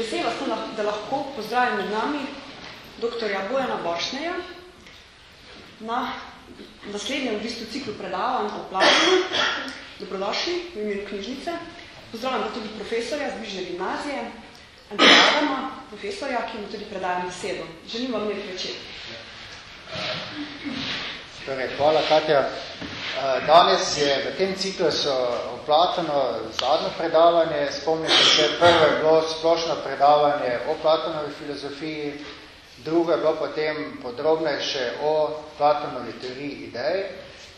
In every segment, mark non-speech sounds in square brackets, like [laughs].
Vesela sem, da lahko pozdravim med nami doktorja Bojana Boršneja na naslednjem v bistvu ciklu predavanj o Platonu. Dobrodošli v imenu knjižnice. Pozdravljam tudi profesorja z bližne gimnazije, Andreja Adama, profesorja, ki mu tudi predajam besedo. Želim vam lep večer. Torej, hvala, Katja. Danes je v tem ciklusu o Platonu zadnjo predavanje. Spomnite se, prvo je bilo splošno predavanje o Platonovi filozofiji, drugo je bilo potem podrobnejše o Platonovi teoriji idej.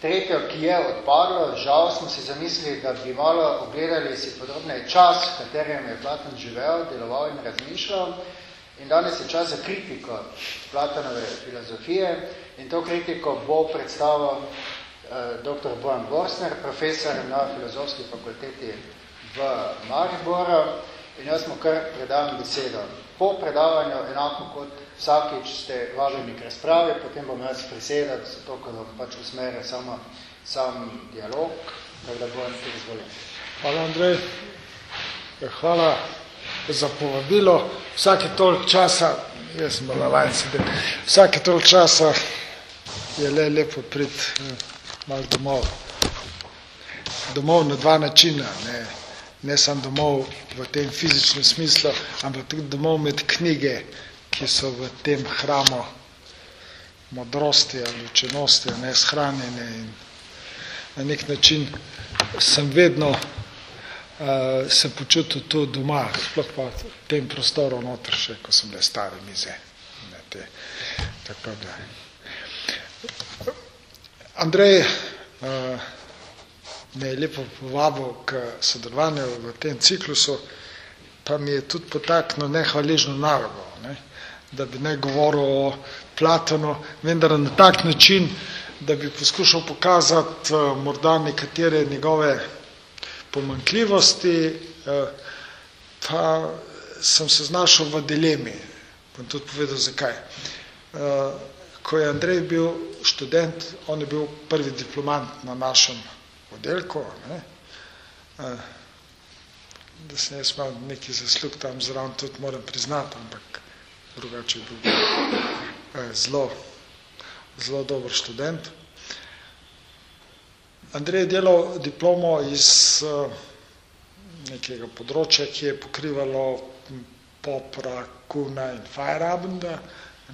Tretjo, ki je odpadlo, žal smo si zamislili, da bi malo ogledali si podrobneje čas, v katerem je Platon živel, deloval in razmišljal. In danes je čas za kritiko Platonove filozofije in to kritiko bo predstavil eh, dr. Bojan Borsner, profesor na filozofski fakulteti v Mariboru in jaz mu kar predavim besedo. Po predavanju, enako kot vsakič ste vabljeni k razpravi, potem bom jaz prisedal, zato, ko bom pač usmeril samo sam dialog, tako da bom tudi izvolil. Hvala, Andrej. Ja, hvala za povabilo. Vsake toliko časa, jaz sem bila vajen sedeti, vsake toliko časa je le lepo priti eh, malo domov. Domov na dva načina, ne, ne sam domov v tem fizičnem smislu, ampak tudi domov med knjige, ki so v tem hramu modrosti ali učenosti, ne shranjene in na nek način sem vedno uh, se počutil tu doma, sploh pa v tem prostoru noter še, ko sem le stare mize. Ne, te, tako da. Andrej uh, me je lepo povabil k sodelovanju v tem ciklusu, pa mi je tudi potaknil nehvaležno nalogo, ne, da bi ne govoril o Platonu, vendar na tak način, da bi poskušal pokazati uh, morda nekatere njegove pomankljivosti, uh, pa sem se znašel v dilemi, bom tudi povedal zakaj. Ko je Andrej bil študent, on je bil prvi diplomant na našem oddelku, ne? da sem jaz imel neki zaslug tam zraven, tudi moram priznati, ampak drugače je bil zelo, zelo dober študent. Andrej je delal diplomo iz nekega področja, ki je pokrivalo Popra, Kuna in Feyerabenda,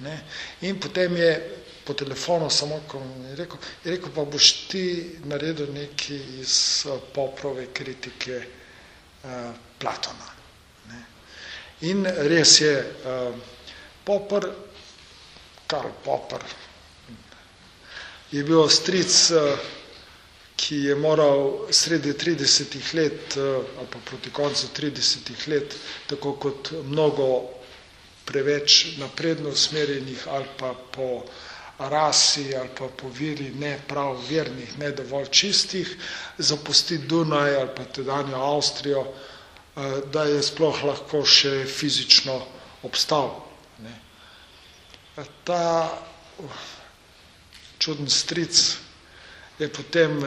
Ne? In potem je po telefonu samo, ko je rekel, je rekel, pa boš ti naredil nekaj iz poprove kritike uh, Platona. Ne? In res je, uh, Popr, Karl Popr, je bil stric, uh, ki je moral sredi 30 let, uh, ali pa proti koncu 30 let, tako kot mnogo preveč napredno usmerjenih ali pa po rasi ali pa po viri ne prav vernih, ne dovolj čistih, zapusti Dunaj ali pa tedanjo Avstrijo, da je sploh lahko še fizično obstal. Ne. Ta čuden stric je potem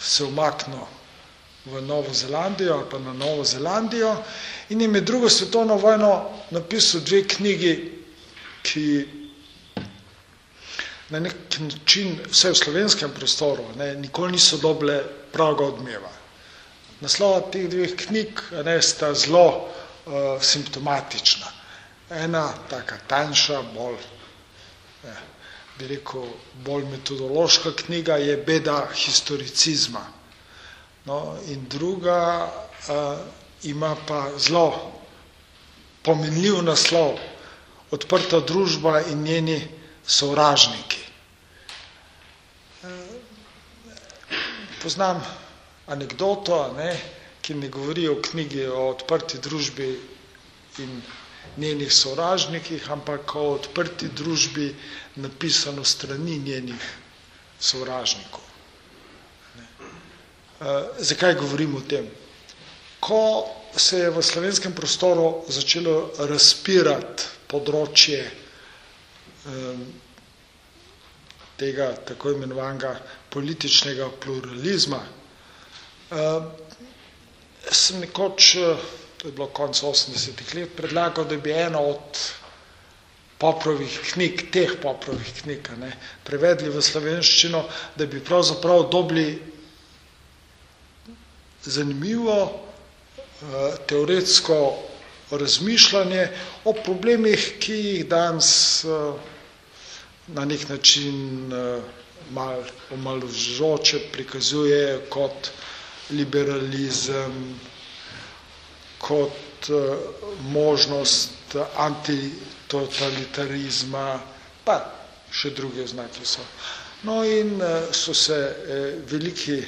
se umaknil v Novo Zelandijo ali pa na Novo Zelandijo in je med drugo svetovno vojno napisal dve knjigi, ki na nek način, vse v slovenskem prostoru, ne, nikoli niso dobile pravega odmeva. Naslova teh dveh knjig ne, sta zelo uh, simptomatična. Ena taka tanjša, bolj, ne, bi rekel, bolj metodološka knjiga je Beda historicizma. No, in druga uh, ima pa zelo pomenljiv naslov, odprta družba in njeni sovražniki. Poznam anegdoto, ne, ki ne govori o knjigi o odprti družbi in njenih sovražnikih, ampak o odprti družbi napisano strani njenih sovražnikov. Uh, zakaj govorim o tem? Ko se je v slovenskem prostoru začelo razpirati področje tega tako imenovanega političnega pluralizma, sem nekoč uh, to je bilo konc 80-ih let, predlagal, da bi eno od poprovih knjig, teh poprovih knjig, ne, prevedli v slovenščino, da bi pravzaprav dobili zanimivo eh, teoretsko razmišljanje o problemih, ki jih danes eh, na nek način mal omaložoče prikazuje kot liberalizem, kot možnost antitotalitarizma, pa še druge znake so. No in so se veliki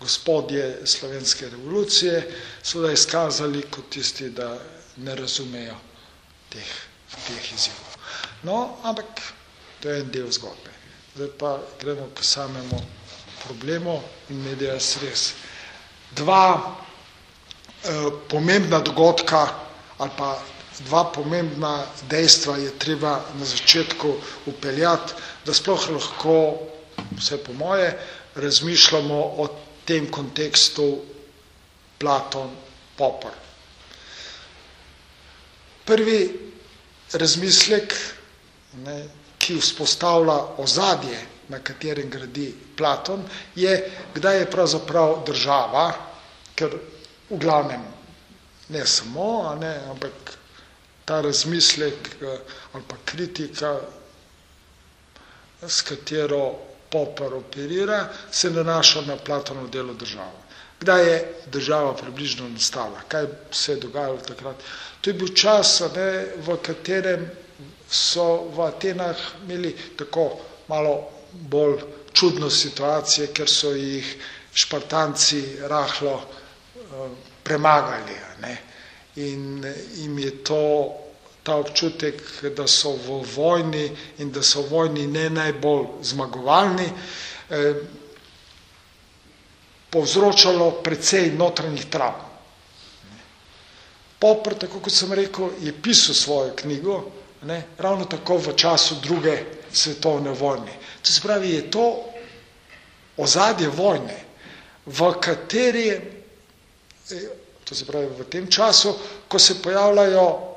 gospodje slovenske revolucije seveda izkazali kot tisti, da ne razumejo teh, teh izzivov. No, ampak to je en del zgodbe. Zdaj pa gremo k samemu problemu in medija res. Dva eh, pomembna dogodka ali pa dva pomembna dejstva je treba na začetku upeljati, da sploh lahko, vse po moje, razmišljamo o tem kontekstu Platon Popper. Prvi razmislek, ne, ki vzpostavlja ozadje, na katerem gradi Platon, je, kdaj je pravzaprav država, ker v glavnem ne samo, a ne, ampak ta razmislek eh, ali pa kritika, s katero Popper operira, se nanaša na Platonovo delo država. Kdaj je država približno nastala? Kaj se je dogajalo takrat? To je bil čas, ne, v katerem so v Atenah imeli tako malo bolj čudno situacijo, ker so jih špartanci rahlo uh, premagali. Ne? In jim je to ta občutek, da so v vojni in da so v vojni ne najbolj zmagovalni, eh, povzročalo precej notranjih travm. Popr, tako kot sem rekel, je pisal svojo knjigo, ne, ravno tako v času druge svetovne vojne. To se pravi, je to ozadje vojne, v kateri, eh, to se pravi v tem času, ko se pojavljajo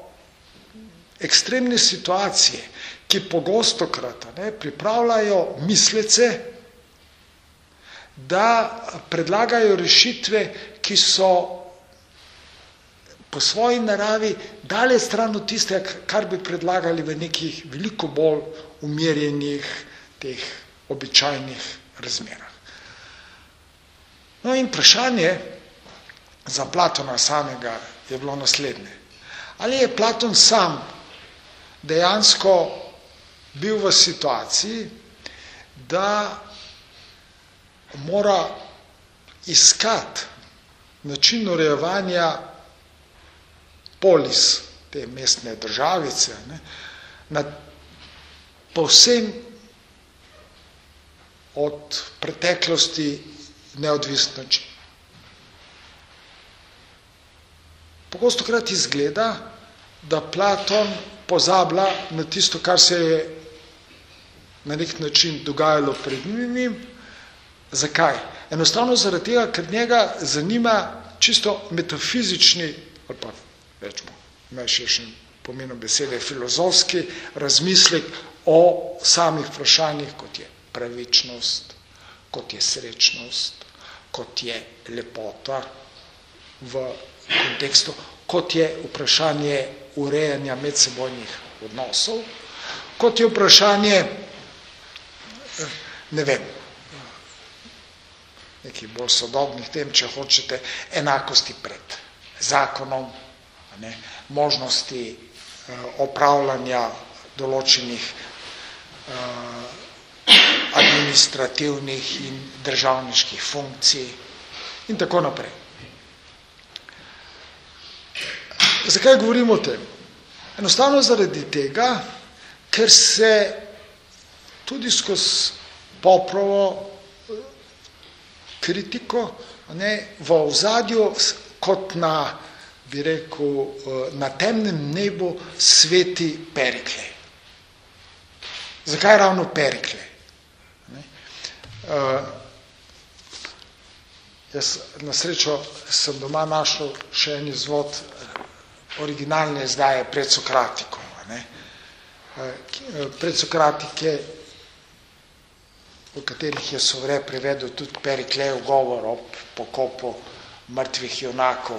ekstremne situacije, ki pogosto krat ne, pripravljajo mislece, da predlagajo rešitve, ki so po svoji naravi dale stran od tiste, kar bi predlagali v nekih veliko bolj umirjenih, teh običajnih razmerah. No in vprašanje za Platona samega je bilo naslednje. Ali je Platon sam dejansko bil v situaciji, da mora iskati način urejevanja polis, te mestne državice, ne, na povsem od preteklosti neodvisen način. Pogosto krat izgleda, da Platon pozablja na tisto, kar se je na nek način dogajalo pred njim. Zakaj? Enostavno zaradi tega, ker njega zanima čisto metafizični ali pa rečemo, najširšem pomenu besede, filozofski razmislek o samih vprašanjih, kot je pravičnost, kot je srečnost, kot je lepota v kontekstu, kot je vprašanje urejanja medsebojnih odnosov, kot je vprašanje, ne vem, nekih bolj sodobnih tem, če hočete, enakosti pred zakonom, ne, možnosti uh, opravljanja določenih uh, administrativnih in državniških funkcij in tako naprej. Zakaj govorimo o tem? Enostavno zaradi tega, ker se tudi skozi poprovo eh, kritiko ne, v ozadju kot na bi rekel, eh, na temnem nebu sveti Perikle. Zakaj ravno Perikle? Eh, Jaz na srečo sem doma našel še en izvod originalne izdaje pred Sokratikom. Ne? Eh, pred Sokratike, v katerih je Sovre prevedel tudi Periklejev govor o pokopu mrtvih junakov.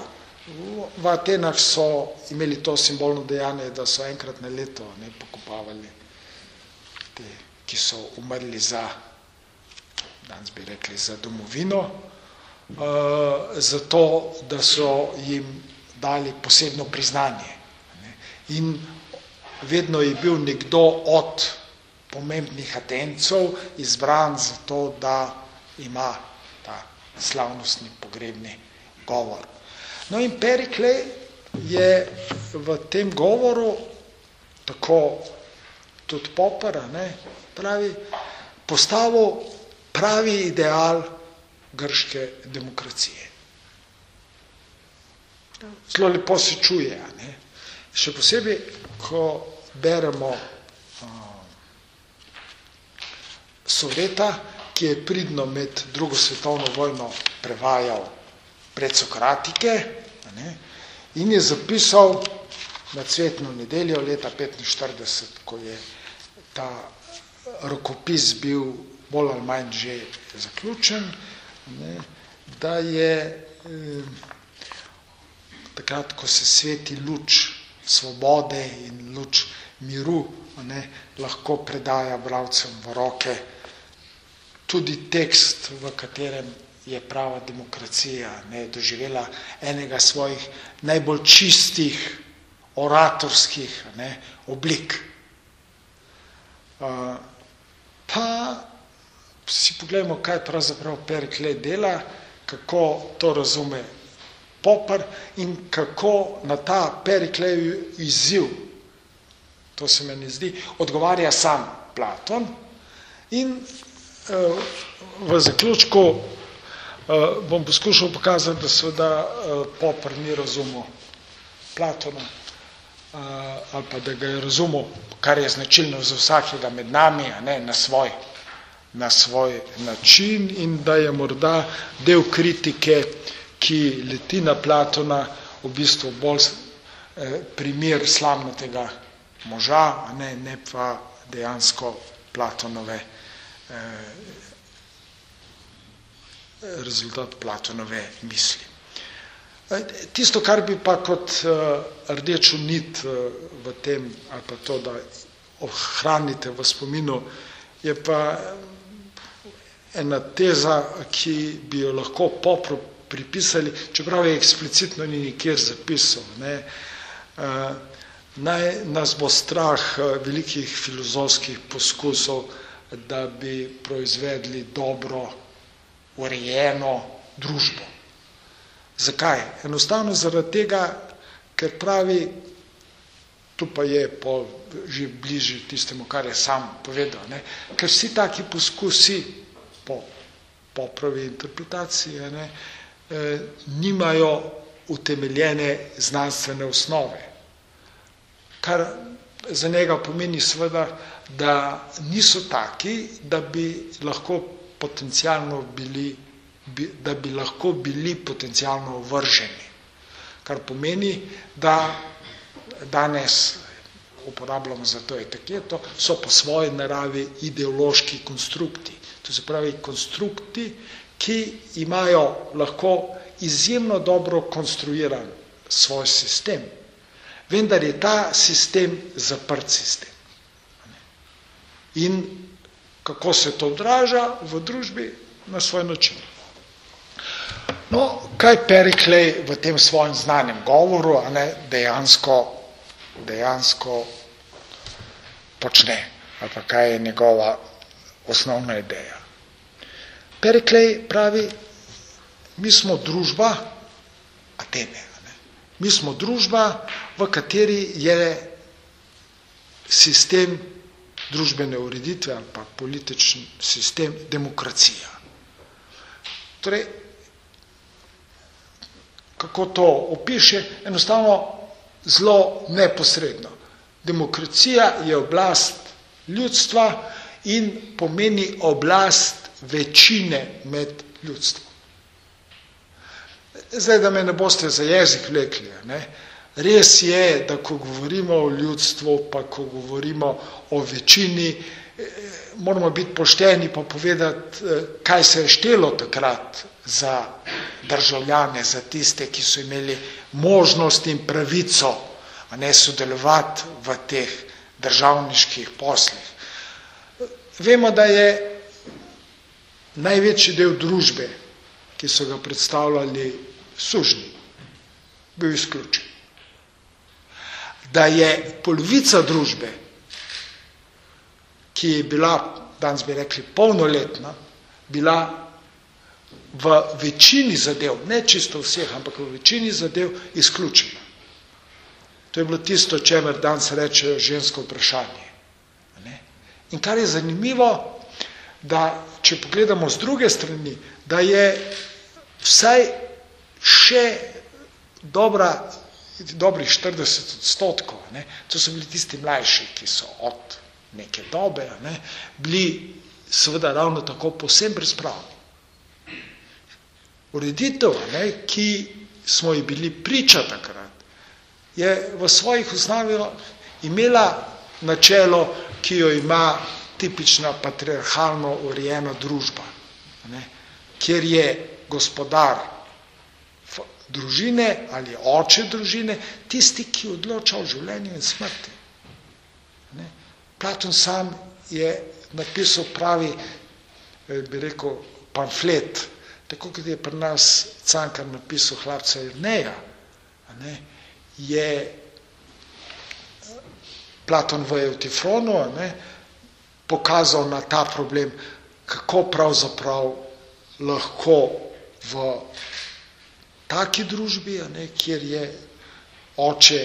V Atenah so imeli to simbolno dejanje, da so enkrat na leto ne, pokopavali te, ki so umrli za, danes bi rekli, za domovino, uh, zato, da so jim dali posebno priznanje. In vedno je bil nekdo od pomembnih Atencov izbran za to, da ima ta slavnostni pogrebni govor. No in Periklej je v tem govoru, tako tudi Popera, ne, pravi, postavil pravi ideal grške demokracije. Zelo lepo se čuje. Ne? Še posebej, ko beremo uh, Soveta, ki je pridno med drugo svetovno vojno prevajal pred Sokratike ne? in je zapisal na cvetno nedeljo leta 1945, ko je ta rokopis bil bolj ali manj že zaključen, ne, da je eh, takrat, ko se sveti luč svobode in luč miru, ne, lahko predaja bravcem v roke tudi tekst, v katerem je prava demokracija ne, doživela enega svojih najbolj čistih oratorskih ne, oblik. Uh, pa si pogledamo, kaj pravzaprav Perikle dela, kako to razume Popar in kako na ta Periklejev izziv, to se meni zdi, odgovarja sam Platon. In uh, v zaključku uh, bom poskušal pokazati, da seveda uh, Popar ni razumel Platona uh, ali pa da ga je razumel, kar je značilno za vsakega med nami, a ne, na svoj na svoj način in da je morda del kritike, ki leti na Platona, v bistvu bolj eh, primer slavnotega moža, a ne, ne pa dejansko Platonove eh, rezultat Platonove misli. Eh, tisto, kar bi pa kot uh, rdečo nit uh, v tem, ali pa to, da ohranite v spominu, je pa ena teza, ki bi jo lahko popro pripisali, čeprav je eksplicitno ni nikjer zapisal. Ne. Uh, naj nas bo strah uh, velikih filozofskih poskusov, da bi proizvedli dobro urejeno družbo. Zakaj? Enostavno zaradi tega, ker pravi, tu pa je pol že bliže tistemu, kar je sam povedal, ne? ker vsi taki poskusi po popravi interpretacije, ne, eh, nimajo utemeljene znanstvene osnove. Kar za njega pomeni seveda, da niso taki, da bi lahko potencialno bili, bi, da bi lahko bili potencialno vrženi. Kar pomeni, da danes uporabljamo za to etiketo, so po svoji naravi ideološki konstrukti. To se pravi konstrukti, ki imajo lahko izjemno dobro konstruiran svoj sistem, vendar je ta sistem zaprt sistem. In kako se to odraža v družbi na svoj način. No, kaj Periklej v tem svojem znanem govoru a ne, dejansko, dejansko počne, ali pa kaj je njegova osnovna ideja. Periklej pravi, mi smo družba, Atene, ne? mi smo družba, v kateri je sistem družbene ureditve ali pa politični sistem demokracija. Torej, kako to opiše? Enostavno zelo neposredno. Demokracija je oblast ljudstva, in pomeni oblast večine med ljudstvom. Zdaj, da me ne boste za jezik vlekli. Ne? Res je, da ko govorimo o ljudstvu, pa ko govorimo o večini, moramo biti pošteni pa povedati, kaj se je štelo takrat za državljane, za tiste, ki so imeli možnost in pravico a ne sodelovati v teh državniških poslih. Vemo, da je največji del družbe, ki so ga predstavljali sužni, bil izključen. Da je polovica družbe, ki je bila, danes bi rekli, polnoletna, bila v večini zadev, ne čisto vseh, ampak v večini zadev izključena. To je bilo tisto, čemer danes rečejo žensko vprašanje. In kar je zanimivo, da če pogledamo z druge strani, da je vsaj še dobra, dobrih 40 odstotkov, ne? to so bili tisti mlajši, ki so od neke dobe, ne? bili seveda ravno tako posebno brezpravni. Ureditev, ne? ki smo ji bili priča takrat, je v svojih osnovi imela načelo, ki jo ima tipična patriarhalno urejena družba, ne, kjer je gospodar družine ali oče družine tisti, ki odloča o življenju in smrti. Ne. Platon sam je napisal pravi, eh, bi rekel, pamflet, tako kot je pri nas Cankar napisal hlapca Irneja, ne, je Platon v Eutifronu ne, pokazal na ta problem, kako pravzaprav lahko v taki družbi, ne, kjer je oče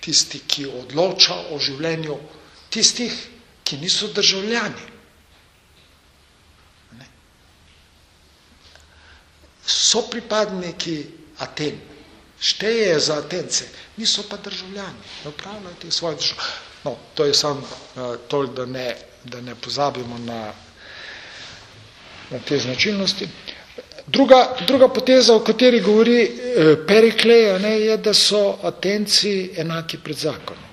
tisti, ki odloča o življenju tistih, ki niso državljani. Ne. So pripadniki Aten, štejejo za Atence, niso pa državljani, ne upravljajo teh svojih držav. No, to je samo uh, toliko, da ne, da ne pozabimo na, na te značilnosti. Druga, druga poteza, o kateri govori eh, Perikleja, ne, je, da so Atenci enaki pred zakonom.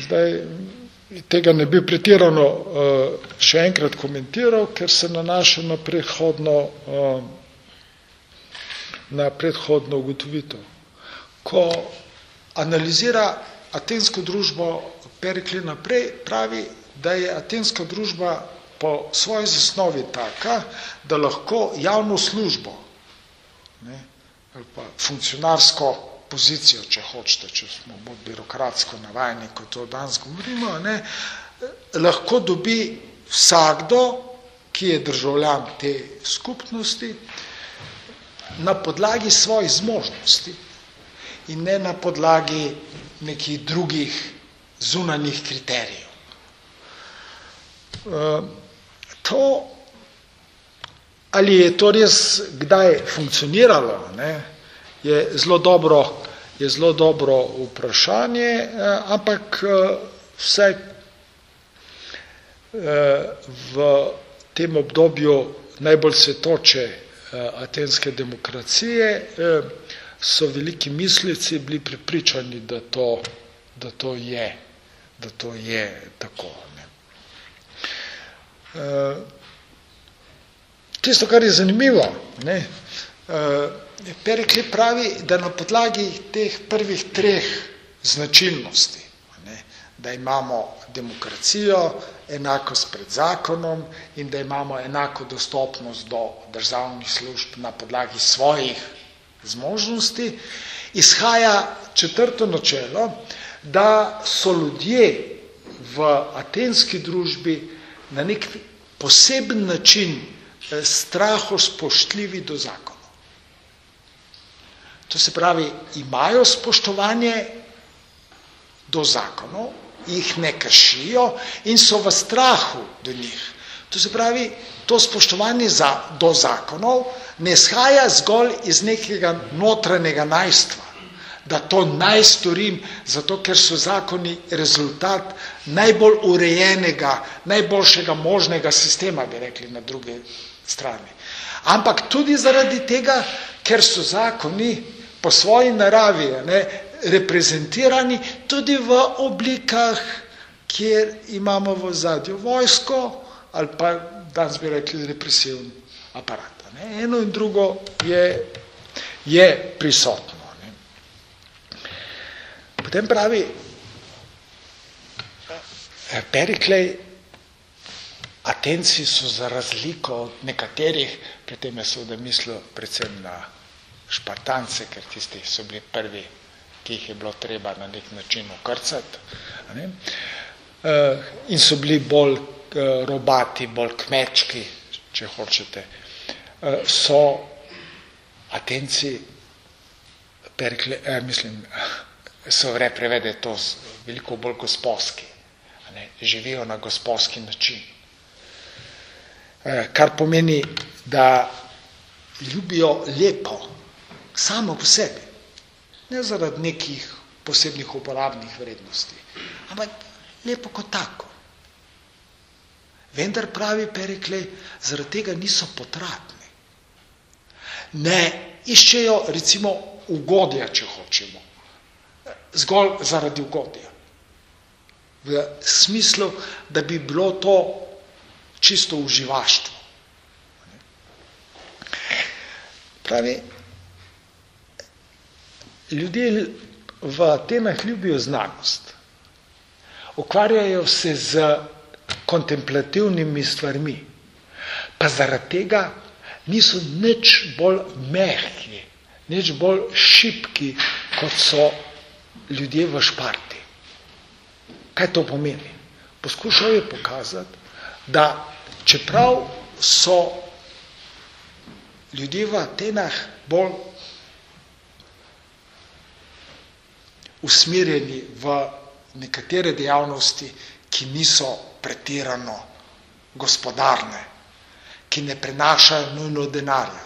Zdaj, tega ne bi pretirano uh, še enkrat komentiral, ker se nanaša na predhodno, uh, na predhodno ugotovitev ko analizira atensko družbo Perikli naprej, pravi, da je atenska družba po svoji zasnovi taka, da lahko javno službo, ne, ali pa funkcionarsko pozicijo, če hočete, če smo bolj birokratsko navajeni, kot to danes govorimo, ne, lahko dobi vsakdo, ki je državljan te skupnosti, na podlagi svojih zmožnosti in ne na podlagi nekih drugih zunanjih kriterijev. Eh, to, ali je to res kdaj funkcioniralo, ne, je zelo dobro, je zelo dobro vprašanje, eh, ampak eh, vsaj v tem obdobju najbolj svetoče atenske demokracije so veliki mislici bili pripričani, da to, da to je, da to je tako. Ne. Uh, tisto, kar je zanimivo, ne, uh, Perikli pravi, da na podlagi teh prvih treh značilnosti, ne, da imamo demokracijo, enakost pred zakonom in da imamo enako dostopnost do državnih služb na podlagi svojih zmožnosti, izhaja četrto načelo, da so ljudje v atenski družbi na nek poseben način eh, straho spoštljivi do zakonov. To se pravi, imajo spoštovanje do zakonov, jih ne kršijo in so v strahu do njih. To se pravi, to spoštovanje za, do zakonov ne shaja zgolj iz nekega notranjega najstva, da to naj storim, zato ker so zakoni rezultat najbolj urejenega, najboljšega možnega sistema, bi rekli na druge strani. Ampak tudi zaradi tega, ker so zakoni po svoji naravi ne, reprezentirani tudi v oblikah, kjer imamo v zadju vojsko ali pa danes bi rekli represivni aparat. Ne. Eno in drugo je, je prisotno. Potem pravi Periklej, Atenci so za razliko od nekaterih, pri tem je seveda mislil predvsem na Špartance, ker tisti so bili prvi, ki jih je bilo treba na nek način okrcati. Ne? Uh, in so bili bolj uh, robati, bolj kmečki, če hočete. So Atenci, perikle, uh, mislim, so vre prevede to veliko bolj gospodski. Ne? Živijo na gospodski način. Uh, kar pomeni, da ljubijo lepo, samo po sebi, ne zaradi nekih posebnih uporabnih vrednosti, ampak lepo kot tako. Vendar pravi Periklej, zaradi tega niso potratni. Ne iščejo recimo ugodja, če hočemo, zgolj zaradi ugodja. V smislu, da bi bilo to čisto uživaštvo. Pravi, ljudje v Atenah ljubijo znanost. Ukvarjajo se z kontemplativnimi stvarmi, pa zaradi tega niso nič bolj mehki, nič bolj šipki, kot so ljudje v Šparti. Kaj to pomeni? Poskušal je pokazati, da čeprav so ljudje v Atenah bolj usmerjeni v nekatere dejavnosti, ki niso pretirano gospodarne, ki ne prinašajo nujno denarja,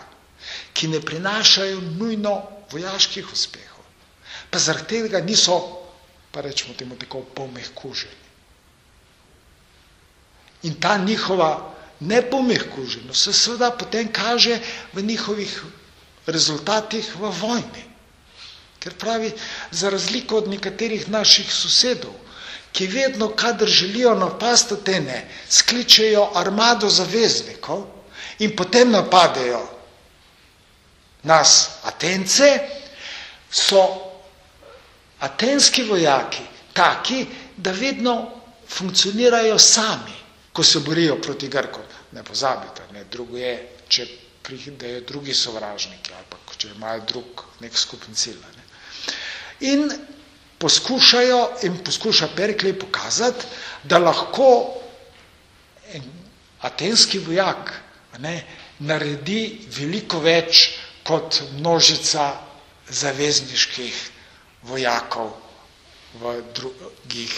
ki ne prinašajo nujno vojaških uspehov, pa zaradi tega niso, pa rečemo temu tako, pomehkuženi. In ta njihova nepomehkuženost se seveda potem kaže v njihovih rezultatih v vojni. Ker pravi, za razliko od nekaterih naših sosedov, ki vedno, kadar želijo napasti Atene, skličejo armado zaveznikov in potem napadejo nas Atence, so atenski vojaki taki, da vedno funkcionirajo sami, ko se borijo proti Grkom. Ne pozabite, ne, drugo je, če pridejo drugi sovražniki ali pa če imajo drug nek skupen cilj. Ne. In poskušajo in poskuša Periklej pokazati, da lahko en atenski vojak ne, naredi veliko več kot množica zavezniških vojakov v drugih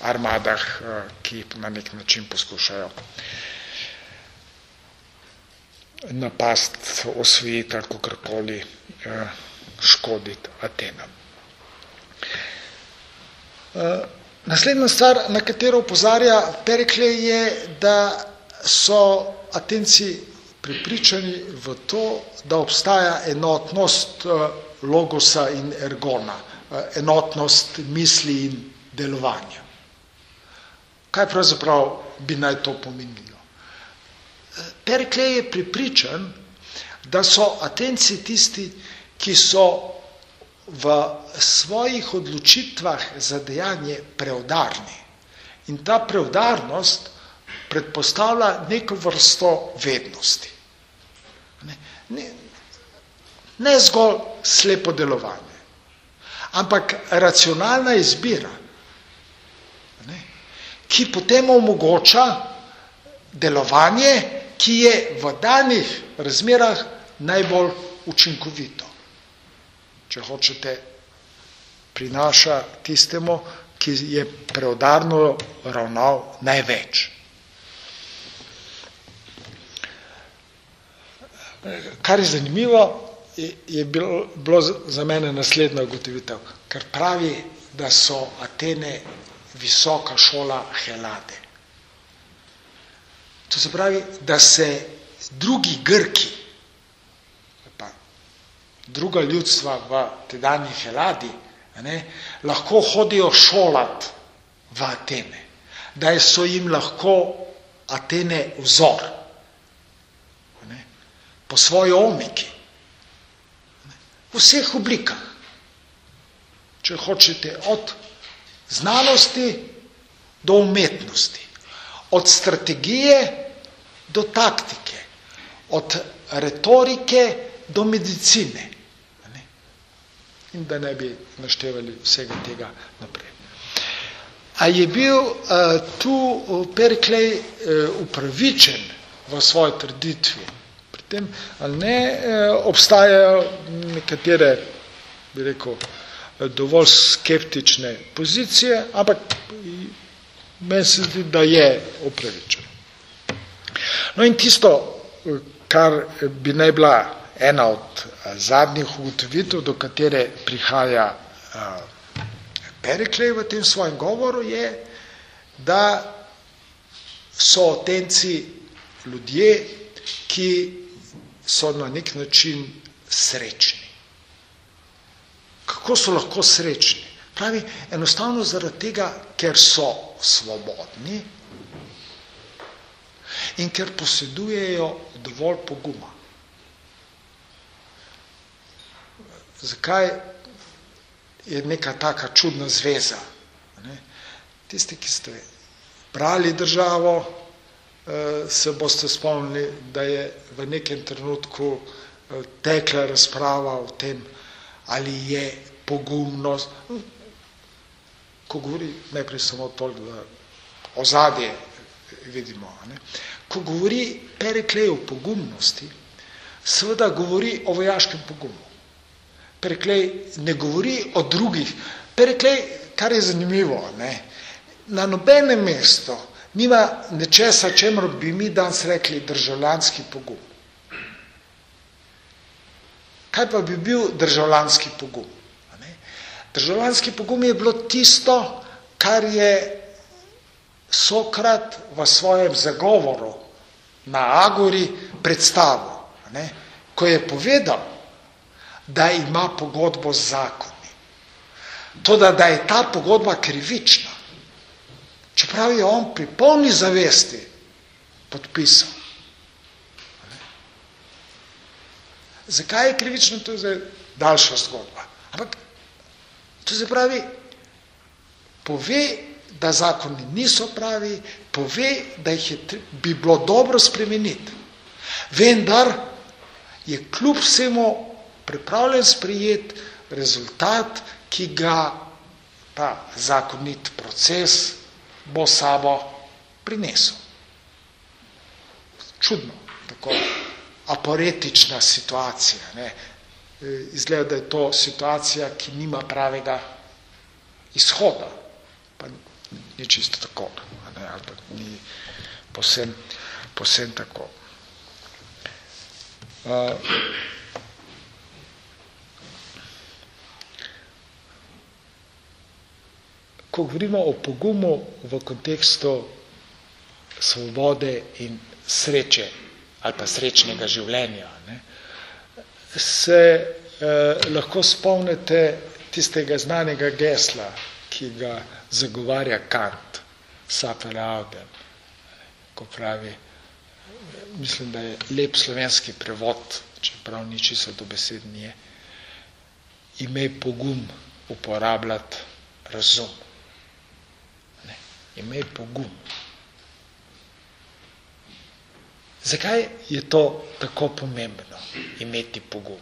armadah, eh, ki na nek način poskušajo napast, osvojiti ali kakorkoli eh, škoditi Atenam. Eh, naslednja stvar, na katero upozarja Perikle, je, da so Atenci pripričani v to, da obstaja enotnost logosa in ergona, enotnost misli in delovanja. Kaj pravzaprav bi naj to pomenilo? Perikle je pripričan, da so Atenci tisti, ki so v svojih odločitvah za dejanje preudarni. In ta preudarnost predpostavlja neko vrsto vednosti. Ne, ne, ne zgolj slepo delovanje, ampak racionalna izbira, ne, ki potem omogoča delovanje, ki je v danih razmerah najbolj učinkovito če hočete, prinaša tistemu, ki je preudarno ravnal največ. Kar je zanimivo, je bilo, bilo za mene naslednja ugotovitev, ker pravi, da so Atene visoka šola Helade. To se pravi, da se drugi Grki druga ljudstva v tedanji Heladi, ne, lahko hodijo šolat v Atene, da so jim lahko Atene vzor ne, po svoji omiki, v vseh oblikah. Če hočete, od znanosti do umetnosti, od strategije do taktike, od retorike do medicine in da ne bi naštevali vsega tega naprej. A je bil uh, tu Perklej uh, upravičen v svoji trditvi? Tem, ali ne, uh, obstajajo nekatere, bi rekel, dovolj skeptične pozicije, ampak meni se zdi, da je upravičen. No in tisto, kar bi naj bila ena od zadnjih ugotovitev, do katere prihaja Periklej v tem svojem govoru, je, da so otenci ljudje, ki so na nek način srečni. Kako so lahko srečni? Pravi, enostavno zaradi tega, ker so svobodni in ker posedujejo dovolj poguma. Zakaj je neka taka čudna zveza? Ne? Tisti, ki ste brali državo, se boste spomnili, da je v nekem trenutku tekla razprava o tem, ali je pogumnost, ko govori najprej samo toliko, da ozadje vidimo. Ne? Ko govori Periklej o pogumnosti, seveda govori o vojaškem pogumu. Periklej ne govori o drugih. Periklej, kar je zanimivo, ne, na nobenem mestu nima nečesa, čemer bi mi danes rekli državljanski pogum. Kaj pa bi bil državljanski pogum? Državljanski pogum je bilo tisto, kar je Sokrat v svojem zagovoru na Agori predstavil, ne? ko je povedal, da ima pogodbo z zakoni. Toda, da je ta pogodba krivična, čeprav je on pri polni zavesti podpisal. Zakaj je krivično, to je zdaj daljša zgodba. Ampak to se pravi, pove, da zakoni niso pravi, pove, da jih je, bi bilo dobro spremeniti. Vendar je kljub vsemu pripravljen sprejeti rezultat, ki ga ta zakonit proces bo sabo prinesel. Čudno, tako aporetična situacija. Ne. Izgleda, da je to situacija, ki nima pravega izhoda. Pa ni čisto tako, ne, ali pa ni posem, posem tako. Uh, ko govorimo o pogumu v kontekstu svobode in sreče ali pa srečnega življenja, ne, se eh, lahko spomnite tistega znanega gesla, ki ga zagovarja Kant, Safer Augen, ko pravi, mislim, da je lep slovenski prevod, čeprav ni čisto dobesedni je, imej pogum uporabljati razum imej pogum. Zakaj je to tako pomembno, imeti pogum?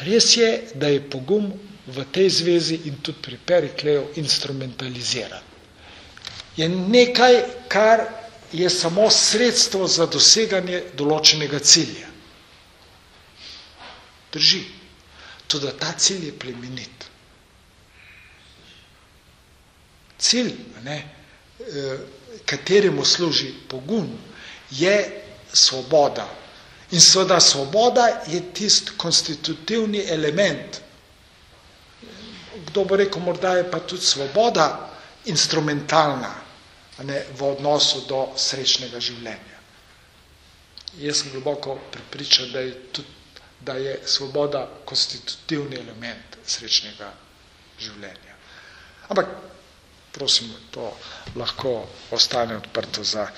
Res je, da je pogum v tej zvezi in tudi pri Perikleju instrumentaliziran. Je nekaj, kar je samo sredstvo za doseganje določenega cilja. Drži. Tudi ta cilj je plemenit. Cilj, ne, kateremu služi pogum, je svoboda. In seveda svoboda je tist konstitutivni element. Kdo bo rekel, morda je pa tudi svoboda instrumentalna ne, v odnosu do srečnega življenja. Jaz sem globoko pripričan, da je tudi da je svoboda konstitutivni element srečnega življenja. Ampak, prosim, to lahko ostane odprto za,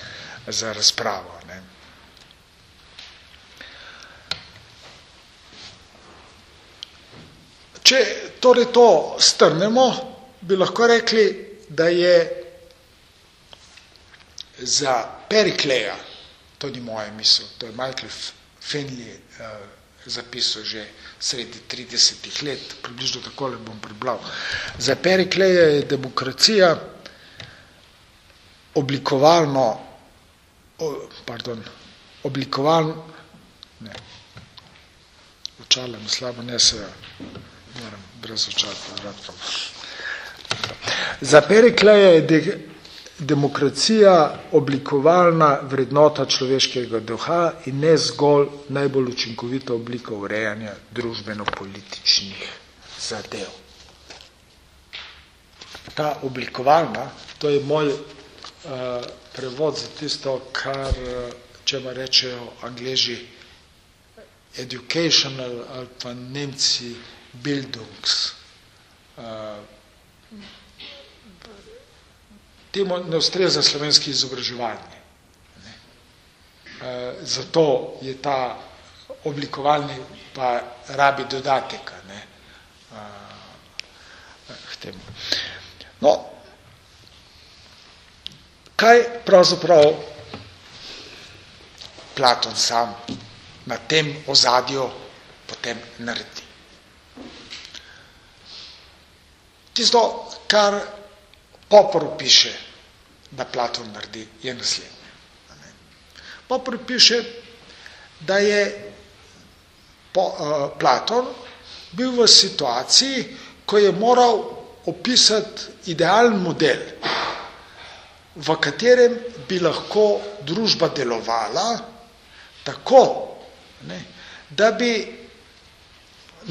za razpravo. Ne. Če torej to strnemo, bi lahko rekli, da je za Perikleja, to ni moja misel, to je Michael Finley uh, zapisal že sredi 30 let, približno takole bom prebral. Za Perikleja je demokracija oblikovalno, pardon, oblikovalno, ne, očala mi slabo ne se moram brez očal povrati. Za Perikleja je de, demokracija oblikovalna vrednota človeškega duha in ne zgolj najbolj učinkovita oblika urejanja družbeno-političnih zadev. Ta oblikovalna, to je moj uh, prevod za tisto, kar, če ma rečejo angleži, educational ali pa nemci Bildungs. Uh, temu ne ustreza slovenski izobraževanje. Uh, zato je ta oblikovalni pa rabi dodateka ne, uh, k temu. No, kaj pravzaprav Platon sam na tem ozadju potem naredi? Tisto, kar Popor piše, da Platon naredi, je naslednje. Popor piše, da je po, uh, Platon bil v situaciji, ko je moral opisati idealen model, v katerem bi lahko družba delovala tako, ne, da bi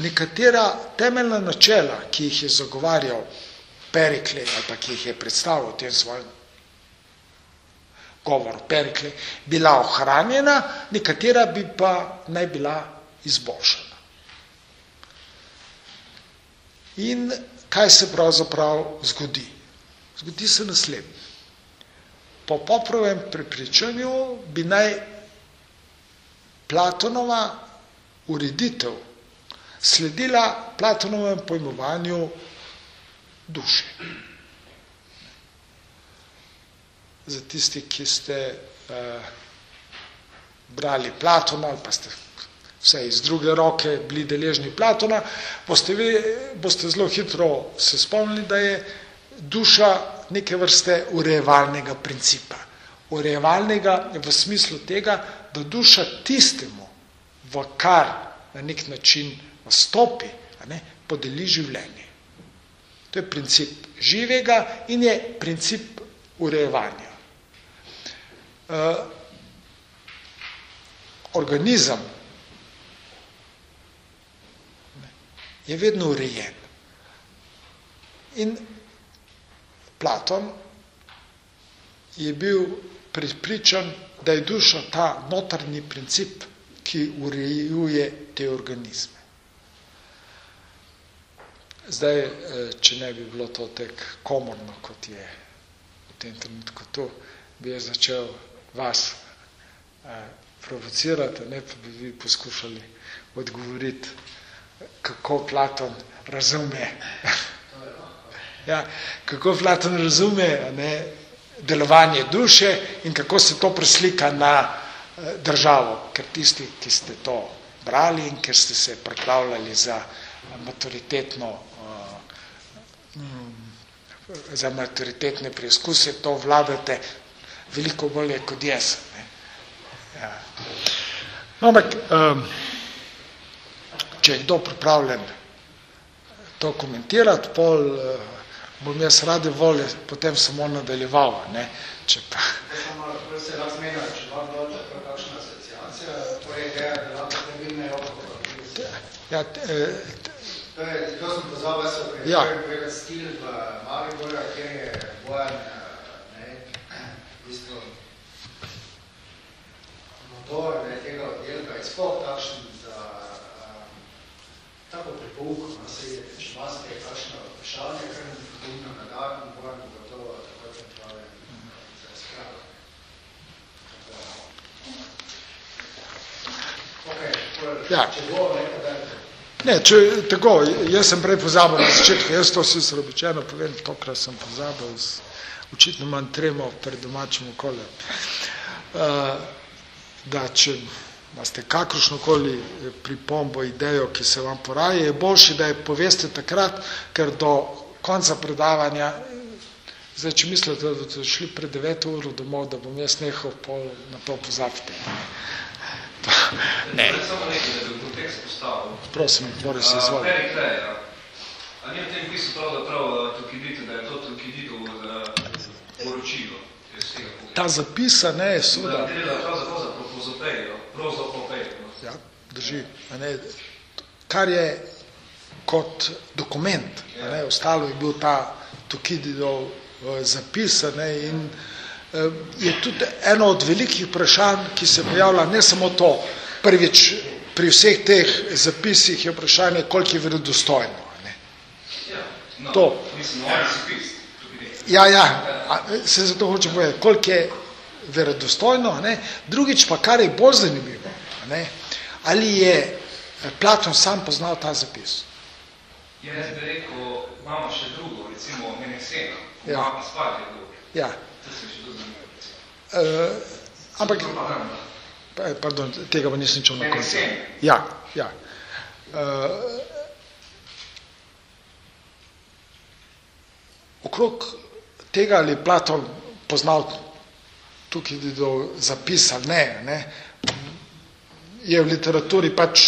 nekatera temeljna načela, ki jih je zagovarjal Perikle, ali pa ki jih je predstavil v tem svojem govoru Perikle, bila ohranjena, nekatera bi pa naj bila izboljšana. In kaj se pravzaprav zgodi? Zgodi se naslednje. Po poprovem prepričanju bi naj Platonova ureditev sledila Platonovem pojmovanju duše. Za tisti, ki ste uh, brali Platona ali pa ste vse iz druge roke bili deležni Platona, boste, vi, boste zelo hitro se spomnili, da je duša neke vrste urejevalnega principa. Urejevalnega v smislu tega, da duša tistemu, v kar na nek način vstopi, a ne, podeli življenje. To je princip živega in je princip urejevanja. Uh, organizem je vedno urejen. In Platon je bil pripričan, da je duša ta notrni princip, ki urejuje te organizme. Zdaj, če ne bi bilo to tek komorno, kot je v tem trenutku tu, bi je začel vas eh, provocirati, ne pa bi vi poskušali odgovoriti, kako Platon razume. [laughs] ja, kako Platon razume ne, delovanje duše in kako se to preslika na eh, državo, ker tisti, ki ste to brali in ker ste se pripravljali za maturitetno za maturitetne preizkuse, to vladate veliko bolje kot jaz. Ne. Ja. No, ampak, um, če je kdo pripravljen to komentirati, pol uh, bom jaz rade volje potem samo nadaljeval. Ne. Če pa... Ja, To je, to sem pozval vas v ja. stil v Mariboru, kjer je Bojan, ne, v bistvu, motor ne, tega oddelka je sploh takšen za pouku, no, se je, če imate kakšno vprašanje, kar ne podobno na dan, moram gotovo tako pripravljen za razpravo. Okay, ja. če bo, nekaj Ne, če, tako, jaz sem prej pozabil na začetku, jaz to si srobičeno povem, tokrat sem pozabil, očitno manj tremo pred domačim okoljem. Uh, da, če imate kakršnokoli pripombo, idejo, ki se vam poraji, je boljše, da je poveste takrat, ker do konca predavanja, zdaj, če mislite, da boste šli pred 9 uro domov, da bom jaz nehal pol na to pozavite. [laughs] Ne. Samo nekaj, da bi kontekst postavil. Prosim, Boris, izvoli. Peri Klej, ja. A ni v tem pisu pravzaprav Tukidite, da je to Tukiditovo poročilo? Ta zapisa, ne, seveda. Da gre pravzaprav za propozopejo, prozopopejo. Ja, drži. A ne, kar je kot dokument, a ne, ostalo je bil ta Tukididov zapis, a ne, in je tudi eno od velikih vprašanj, ki se pojavlja ne samo to, prvič pri vseh teh zapisih je vprašanje, koliko je verodostojno. No, to. Ja, ja, se zato hoče povedati, koliko je verodostojno, ne? drugič pa, kar je bolj zanimivo, ne? ali je Platon sam poznal ta zapis. Ja, jaz bi rekel, imamo še drugo, recimo Menesena, ja. stvar je drugo. Ja. Uh, ampak, pardon, tega pa nisem čel na koncu. Ja, ja. Uh, okrog tega ali Platon poznal tukaj do zapisa, ne, ne, je v literaturi pač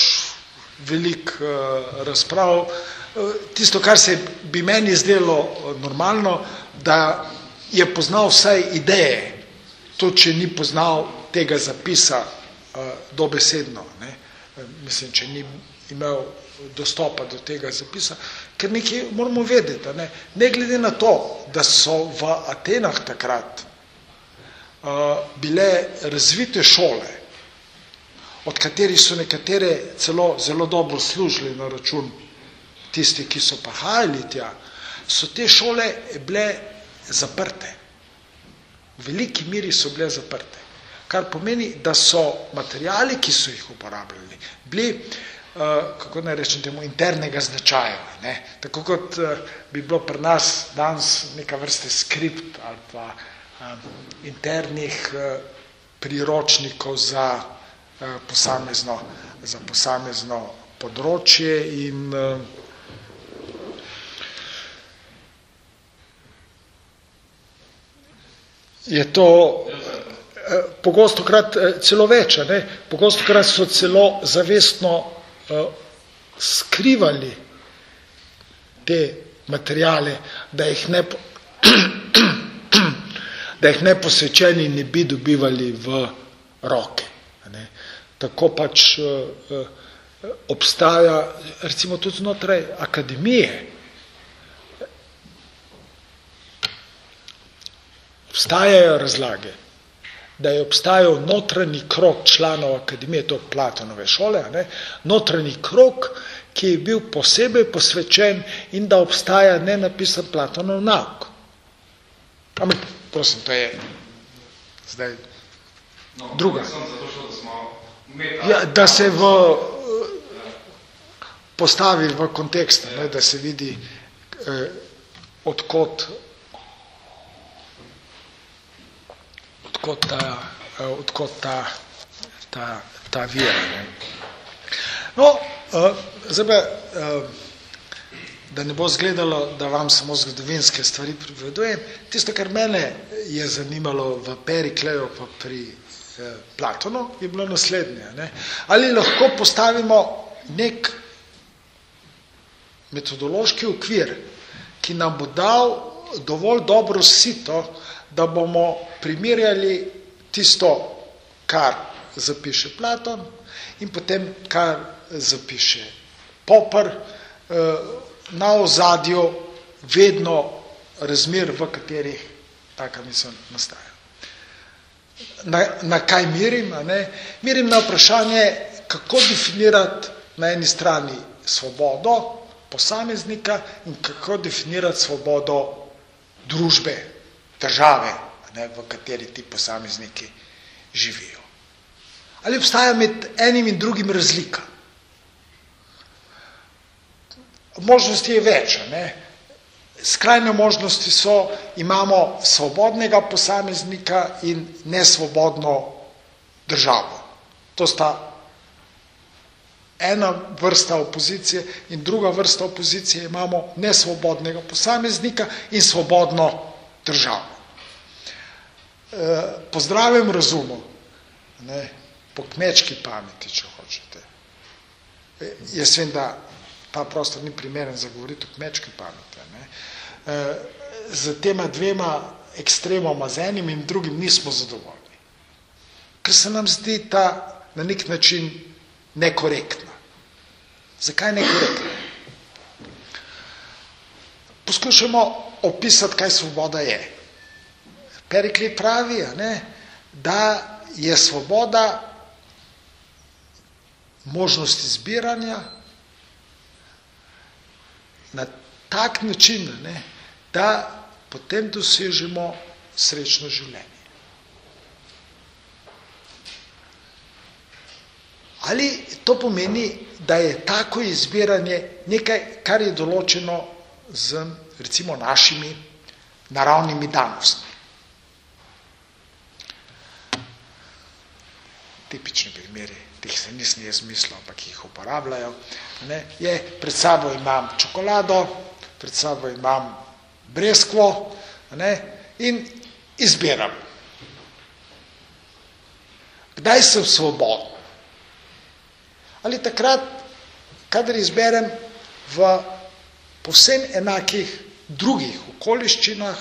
velik uh, razprav. Uh, tisto, kar se bi meni zdelo normalno, da je poznal vsaj ideje, to, če ni poznal tega zapisa uh, dobesedno, ne? mislim, če ni imel dostopa do tega zapisa, ker nekaj moramo vedeti, ne? ne glede na to, da so v Atenah takrat uh, bile razvite šole, od katerih so nekatere celo zelo dobro služili na račun tisti, ki so prihajali tja, so te šole bile zaprte. V veliki miri so bile zaprte. Kar pomeni, da so materijali, ki so jih uporabljali, bili, uh, kako naj rečem temu, internega značaja. Ne? Tako kot uh, bi bilo pri nas danes neka vrste skript ali pa uh, internih priročnikov za, posamezno, za posamezno področje in uh, je to eh, pogosto krat eh, celo več, ne? pogosto krat so celo zavestno eh, skrivali te materijale, da jih ne, [clears throat] da jih neposvečeni ne bi dobivali v roke. Ne? Tako pač obstaja, recimo tudi znotraj akademije, Obstajajo razlage, da je obstajal notranji krok članov akademije, to Platonove šole, ne, notranji krok, ki je bil posebej posvečen in da obstaja nenapisan Platonov nauk. Ampak, prosim, to je zdaj no, druga. Zato šlo, da, smo ja, da se v, postavi v kontekst, ne, da se vidi, eh, odkot odkot ta, eh, odkot ta, ta, ta vir. No, eh, zdaj eh, da ne bo zgledalo, da vam samo zgodovinske stvari privedujem, tisto, kar mene je zanimalo v Perikleju pa pri Platonu, je bilo naslednje. Ne? Ali lahko postavimo nek metodološki okvir, ki nam bo dal dovolj dobro sito, da bomo primerjali tisto, kar zapiše Platon in potem, kar zapiše Popper, eh, na ozadju vedno razmer, v katerih taka misel nastaja. Na, na kaj mirim? A ne? Mirim na vprašanje, kako definirati na eni strani svobodo posameznika in kako definirati svobodo družbe, države, ne, v kateri ti posamezniki živijo. Ali obstaja med enim in drugim razlika? Možnosti je več. Ne? Skrajne možnosti so, imamo svobodnega posameznika in nesvobodno državo. To sta ena vrsta opozicije in druga vrsta opozicije imamo nesvobodnega posameznika in svobodno državo. E, po zdravem razumu, ne, po kmečki pameti, če hočete. E, jaz vem, da ta prostor ni primeren za govoriti o kmečki pameti. Ne. E, z tema dvema ekstremoma, z enim in drugim, nismo zadovoljni. Ker se nam zdi ta na nek način nekorektna. Zakaj nekorektna? Poskušamo opisati, kaj svoboda je. Perikli pravi, ne, da je svoboda možnost izbiranja na tak način, ne, da potem dosežemo srečno življenje. Ali to pomeni, da je tako izbiranje nekaj, kar je določeno z recimo našimi naravnimi danostmi? Tipični primeri, teh se nisem jaz mislil, ampak jih uporabljajo. Ne, je, pred sabo imam čokolado, pred sabo imam breskvo ne, in izbiram. Kdaj sem svoboden? ali takrat, kadar izberem v povsem enakih drugih okoliščinah,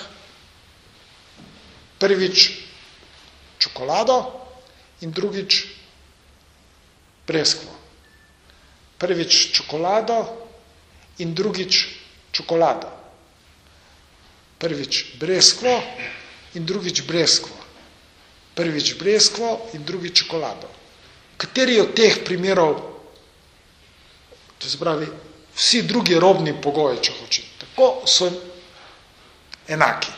prvič čokolado in drugič breskvo. Prvič čokolado in drugič čokolado. Prvič breskvo in drugič breskvo. Prvič breskvo in drugič čokolado. Kateri od teh primerov To se pravi, vsi drugi robni pogoji, če hočete, tako so enaki.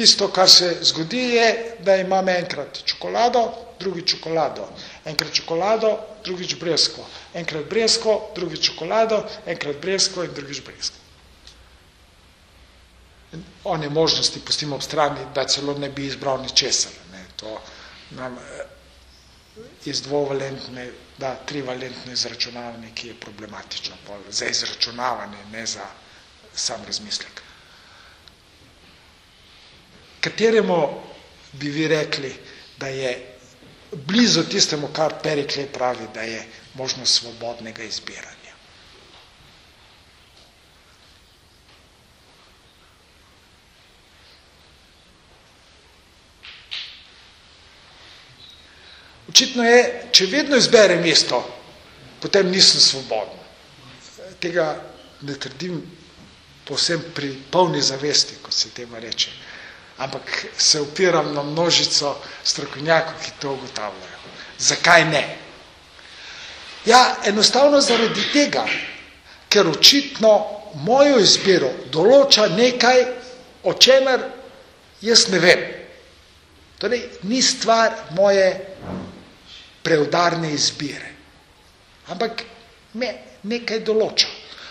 Tisto, kar se zgodi, je, da imam enkrat čokolado, drugi čokolado. Enkrat čokolado, drugič bresko. Enkrat bresko, drugi čokolado, enkrat bresko in drugič bresko. In one možnosti pustimo ob strani, da celo ne bi izbral ničesar. Ne. To nam iz dvovalentne, da trivalentno izračunavanje, ki je problematično za izračunavanje, ne za sam razmislek. Kateremu bi vi rekli, da je blizu tistemu, kar Perikle pravi, da je možnost svobodnega izbiranja? Očitno je, če vedno izberem mesto, potem nisem svoboden. Tega ne trdim povsem pri polni zavesti, kot se temu reče. Ampak se opiram na množico strokovnjakov, ki to ugotavljajo. Zakaj ne? Ja, enostavno zaradi tega, ker očitno mojo izbiro določa nekaj, o čemer jaz ne vem. Torej, ni stvar moje preudarne izbire. Ampak me nekaj določa.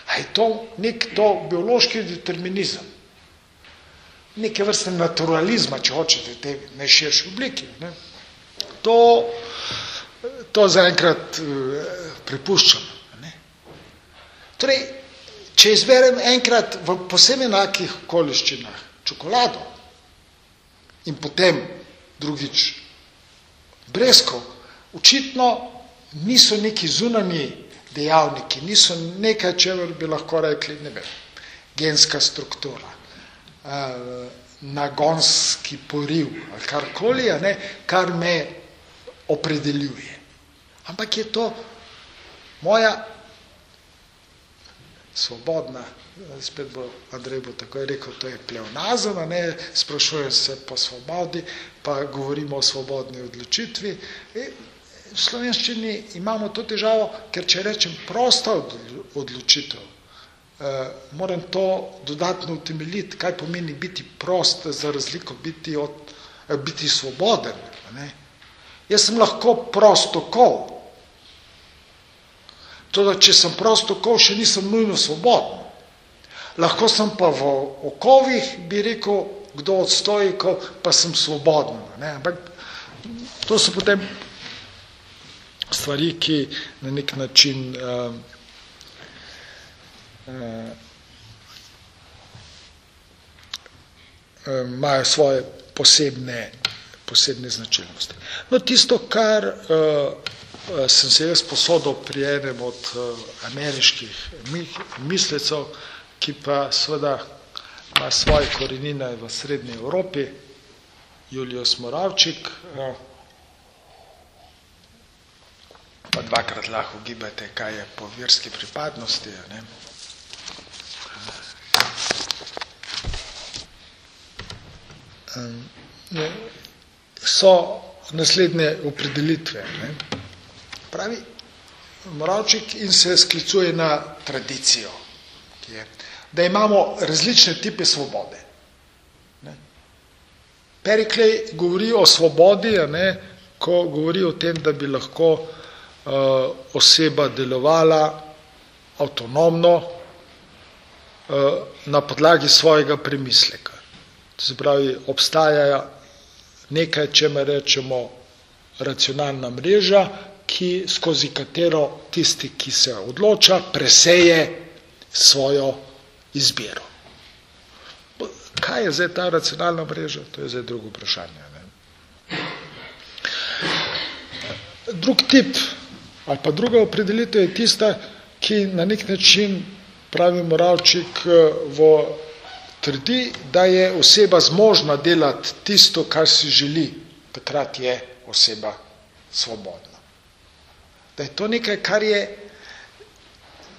A je to nek to biološki determinizem? Neke vrste naturalizma, če hočete, te najširši obliki. Ne? To, to zaenkrat uh, prepuščam. Ne? Torej, če izberem enkrat v posebej enakih okoliščinah čokolado in potem drugič breskov, Očitno niso neki zunani dejavniki, niso nekaj, čemer bi lahko rekli, ne vem, genska struktura, eh, nagonski poriv ali karkoli, ne, kar me opredeljuje. Ampak je to moja svobodna, spet bo Andrej bo tako rekel, to je pleonazem, ne, sprašujem se po svobodi, pa govorimo o svobodni odločitvi. v slovenščini imamo to težavo, ker če rečem prosta odločitev, eh, moram to dodatno utemeljiti, kaj pomeni biti prost za razliko biti, od, eh, biti svoboden. Ne? Jaz sem lahko prostokol. Toda, če sem prostokol, še nisem nujno svoboden. Lahko sem pa v okovih, bi rekel, kdo odstoji, ko pa sem svoboden. Ne? Ampak to so potem stvari, ki na nek način uh, imajo svoje posebne, posebne značilnosti. No, tisto, kar uh, sem se jaz posodil pri enem od uh, ameriških mislecov, ki pa seveda ima svoje korenine v srednji Evropi, Julius Moravčik, uh, pa dvakrat lahko ugibate, kaj je po verski pripadnosti. Ne? So naslednje opredelitve. Ne? Pravi Moravčik in se sklicuje na tradicijo, ki je, da imamo različne tipe svobode. Ne? Periklej govori o svobodi, ne, ko govori o tem, da bi lahko uh, oseba delovala avtonomno uh, na podlagi svojega premisleka. To se pravi, obstaja nekaj, če me rečemo, racionalna mreža, ki skozi katero tisti, ki se odloča, preseje svojo izbiro. Kaj je zdaj ta racionalna mreža? To je zdaj drugo vprašanje. Ne? Drug tip Ali pa druga opredelitev je tista, ki na nek način, pravi moralčik, v trdi, da je oseba zmožna delati tisto, kar si želi, takrat je oseba svobodna. Da je to nekaj, kar je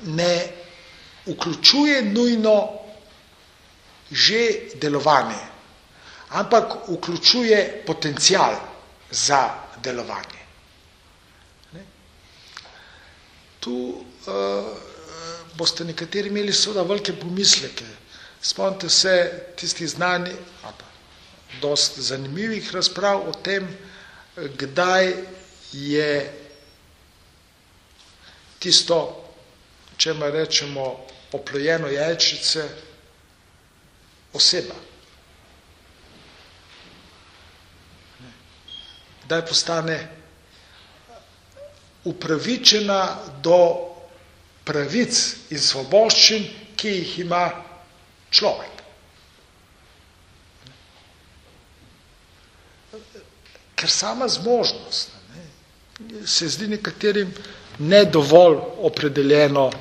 ne vključuje nujno že delovanje, ampak vključuje potencial za delovanje. tu uh, boste nekateri imeli seveda velike pomisleke. Spomnite se tistih znani, pa dost zanimivih razprav o tem, kdaj je tisto, če me rečemo, oplojeno jajčice, oseba. Kdaj postane upravičena do pravic in svoboščin, ki jih ima človek. Ker sama zmožnost ne, se zdi nekaterim ne dovolj opredeljeno uh,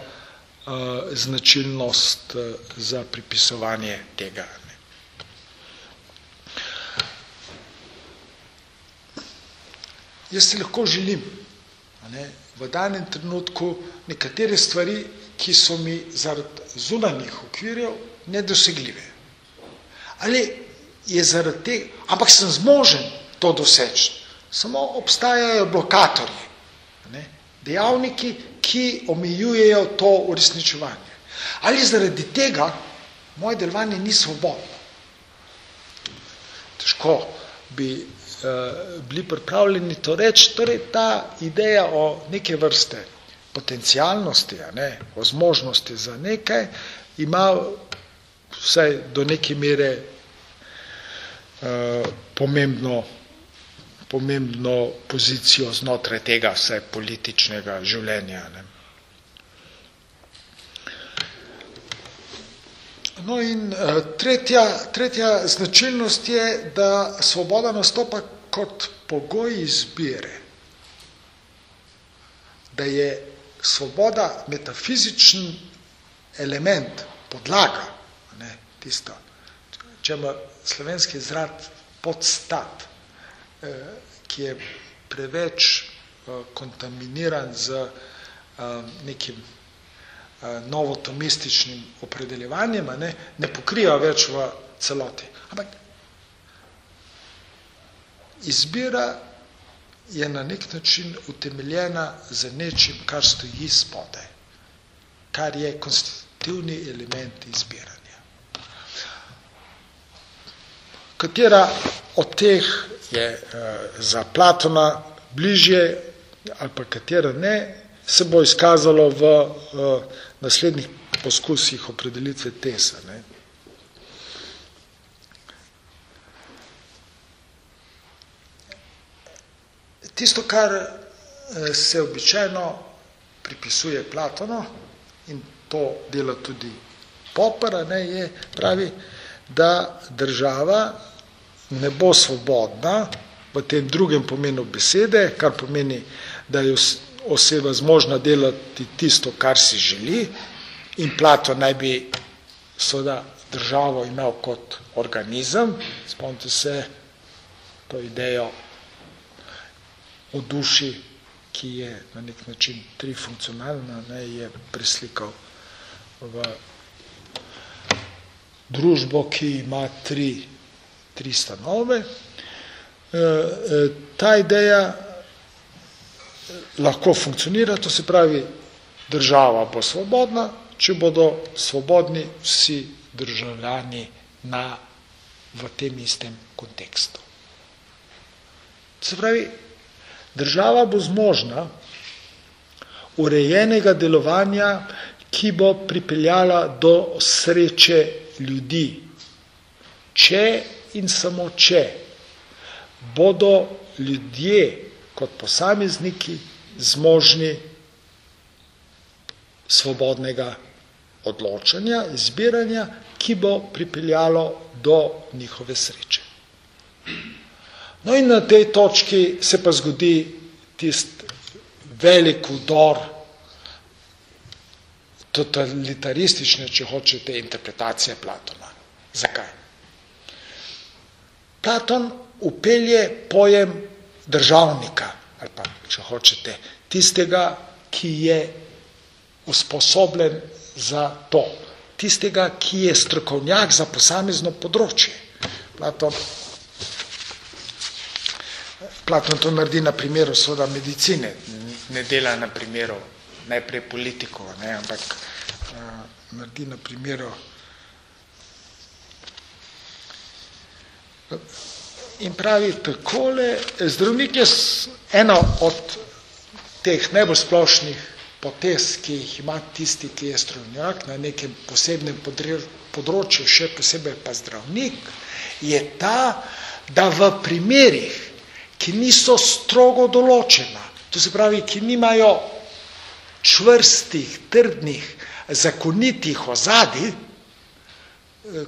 značilnost uh, za pripisovanje tega. Ne. Jaz si lahko želim, ne, v danem trenutku nekatere stvari, ki so mi zaradi zunanjih okvirjev nedosegljive. Ali je zaradi tega, ampak sem zmožen to doseči. Samo obstajajo blokatorji, ne, dejavniki, ki omejujejo to uresničevanje. Ali zaradi tega moje delovanje ni svobodno. Težko bi Eh, bili pripravljeni to reči, torej ta ideja o neke vrste potencialnosti, ne, o zmožnosti za nekaj, ima vsaj do neke mere uh, pomembno, pomembno pozicijo znotraj tega vsaj političnega življenja. Ne. No in uh, tretja, tretja značilnost je, da svoboda nastopa kot pogoj izbire. Da je svoboda metafizičen element, podlaga, tisto, če ima slovenski zrad podstat, eh, ki je preveč eh, kontaminiran z eh, nekim novotomističnim opredeljevanjem, ne, ne pokriva več v celoti. Ampak izbira je na nek način utemeljena za nečim, kar stoji spodaj, kar je konstitutivni element izbiranja. Katera od teh je uh, za Platona bližje ali pa katera ne, se bo izkazalo v uh, naslednjih poskusih opredelitve tesa. Ne. Tisto, kar eh, se običajno pripisuje Platono in to dela tudi Popper, ne, je pravi, da država ne bo svobodna v tem drugem pomenu besede, kar pomeni, da je oseba zmožna delati tisto, kar si želi in Plato naj bi seveda državo imel kot organizem, spomnite se to idejo o duši, ki je na nek način trifunkcionalna, ne, je preslikal v družbo, ki ima tri, tri stanove. E, e, ta ideja lahko funkcionira, to se pravi, država bo svobodna, če bodo svobodni vsi državljani na, v tem istem kontekstu. Se pravi, Država bo zmožna urejenega delovanja, ki bo pripeljala do sreče ljudi. Če in samo če bodo ljudje kot posamezniki zmožni svobodnega odločanja, izbiranja, ki bo pripeljalo do njihove sreče. No in na tej točki se pa zgodi tist velik udor totalitaristične, če hočete, interpretacije Platona. Zakaj? Platon upelje pojem državnika, ali pa, če hočete, tistega, ki je usposobljen za to, tistega, ki je strokovnjak za posamezno področje. Platon Platon to naredi na primeru soda medicine, ne dela na primeru najprej politikov, ne, ampak uh, naredi na primeru in pravi takole, zdravnik je ena od teh najbolj splošnih potez, ki jih ima tisti, ki je strojnjak na nekem posebnem področju, še posebej pa zdravnik, je ta, da v primerih, ki niso strogo določena, to se pravi, ki nimajo čvrstih, trdnih, zakonitih ozadij, eh,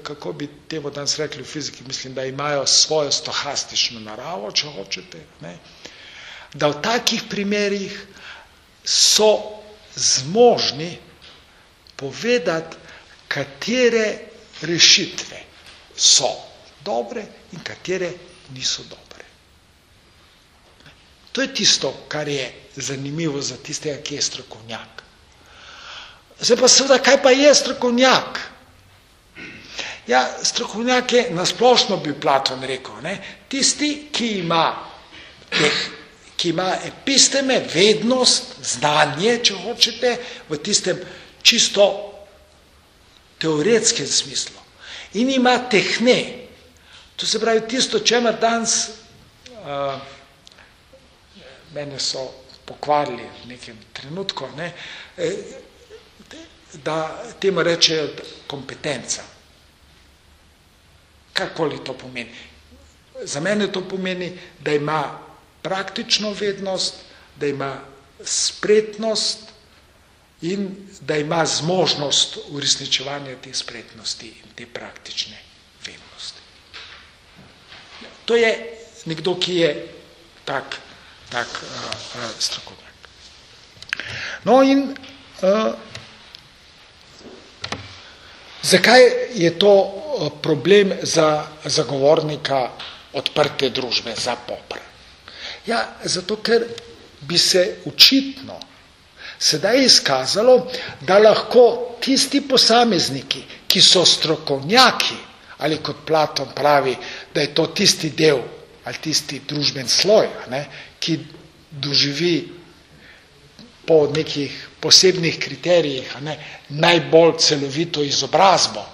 kako bi temu danes rekli v fiziki, mislim, da imajo svojo stohastično naravo, če hočete, ne? da v takih primerih so zmožni povedati, katere rešitve so dobre in katere niso dobre. To je tisto, kar je zanimivo za tistega, ki je strokovnjak. Zdaj pa seveda, kaj pa je strokovnjak? Ja, strokovnjak je, nasplošno bi Platon rekel, ne? tisti, ki ima, teh, ki ima episteme, vednost, znanje, če hočete, v tistem čisto teoretskem smislu. In ima tehne. To se pravi tisto, čemer danes uh, mene so pokvarili v nekem trenutku, ne, e, da temu rečejo kompetenca. Kakoli to pomeni. Za mene to pomeni, da ima praktično vednost, da ima spretnost in da ima zmožnost uresničevanja te spretnosti in te praktične vednosti. To je nekdo, ki je tak tak uh, strokovnjak. No in uh, zakaj je to problem za zagovornika odprte družbe, za popr? Ja, zato ker bi se očitno sedaj izkazalo, da lahko tisti posamezniki, ki so strokovnjaki, ali kot Platon pravi, da je to tisti del ali tisti družben sloj, ne, ki doživi po nekih posebnih kriterijih ne, najbolj celovito izobrazbo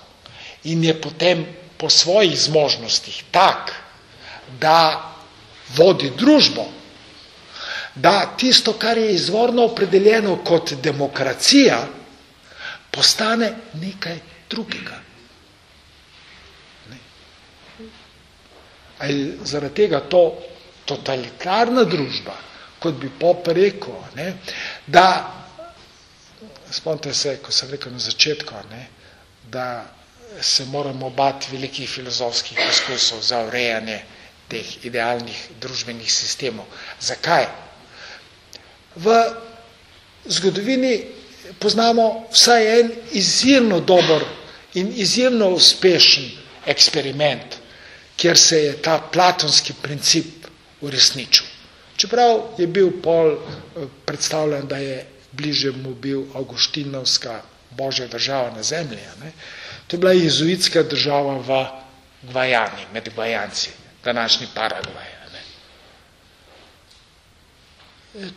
in je potem po svojih zmožnostih tak, da vodi družbo, da tisto, kar je izvorno opredeljeno kot demokracija, postane nekaj drugega. Ne. Ali zaradi tega to totalitarna družba, kot bi pop rekel, ne, da, spomnite se, ko sem rekel na začetku, ne, da se moramo bati velikih filozofskih poskusov za urejanje teh idealnih družbenih sistemov. Zakaj? V zgodovini poznamo vsaj en izjemno dober in izjemno uspešen eksperiment, kjer se je ta platonski princip uresničil. Čeprav je bil pol eh, predstavljen, da je bliže mu bil Augustinovska božja država na zemlji. Ne? To je bila jezuitska država v Gvajani, med Gvajanci, današnji Paragvaj.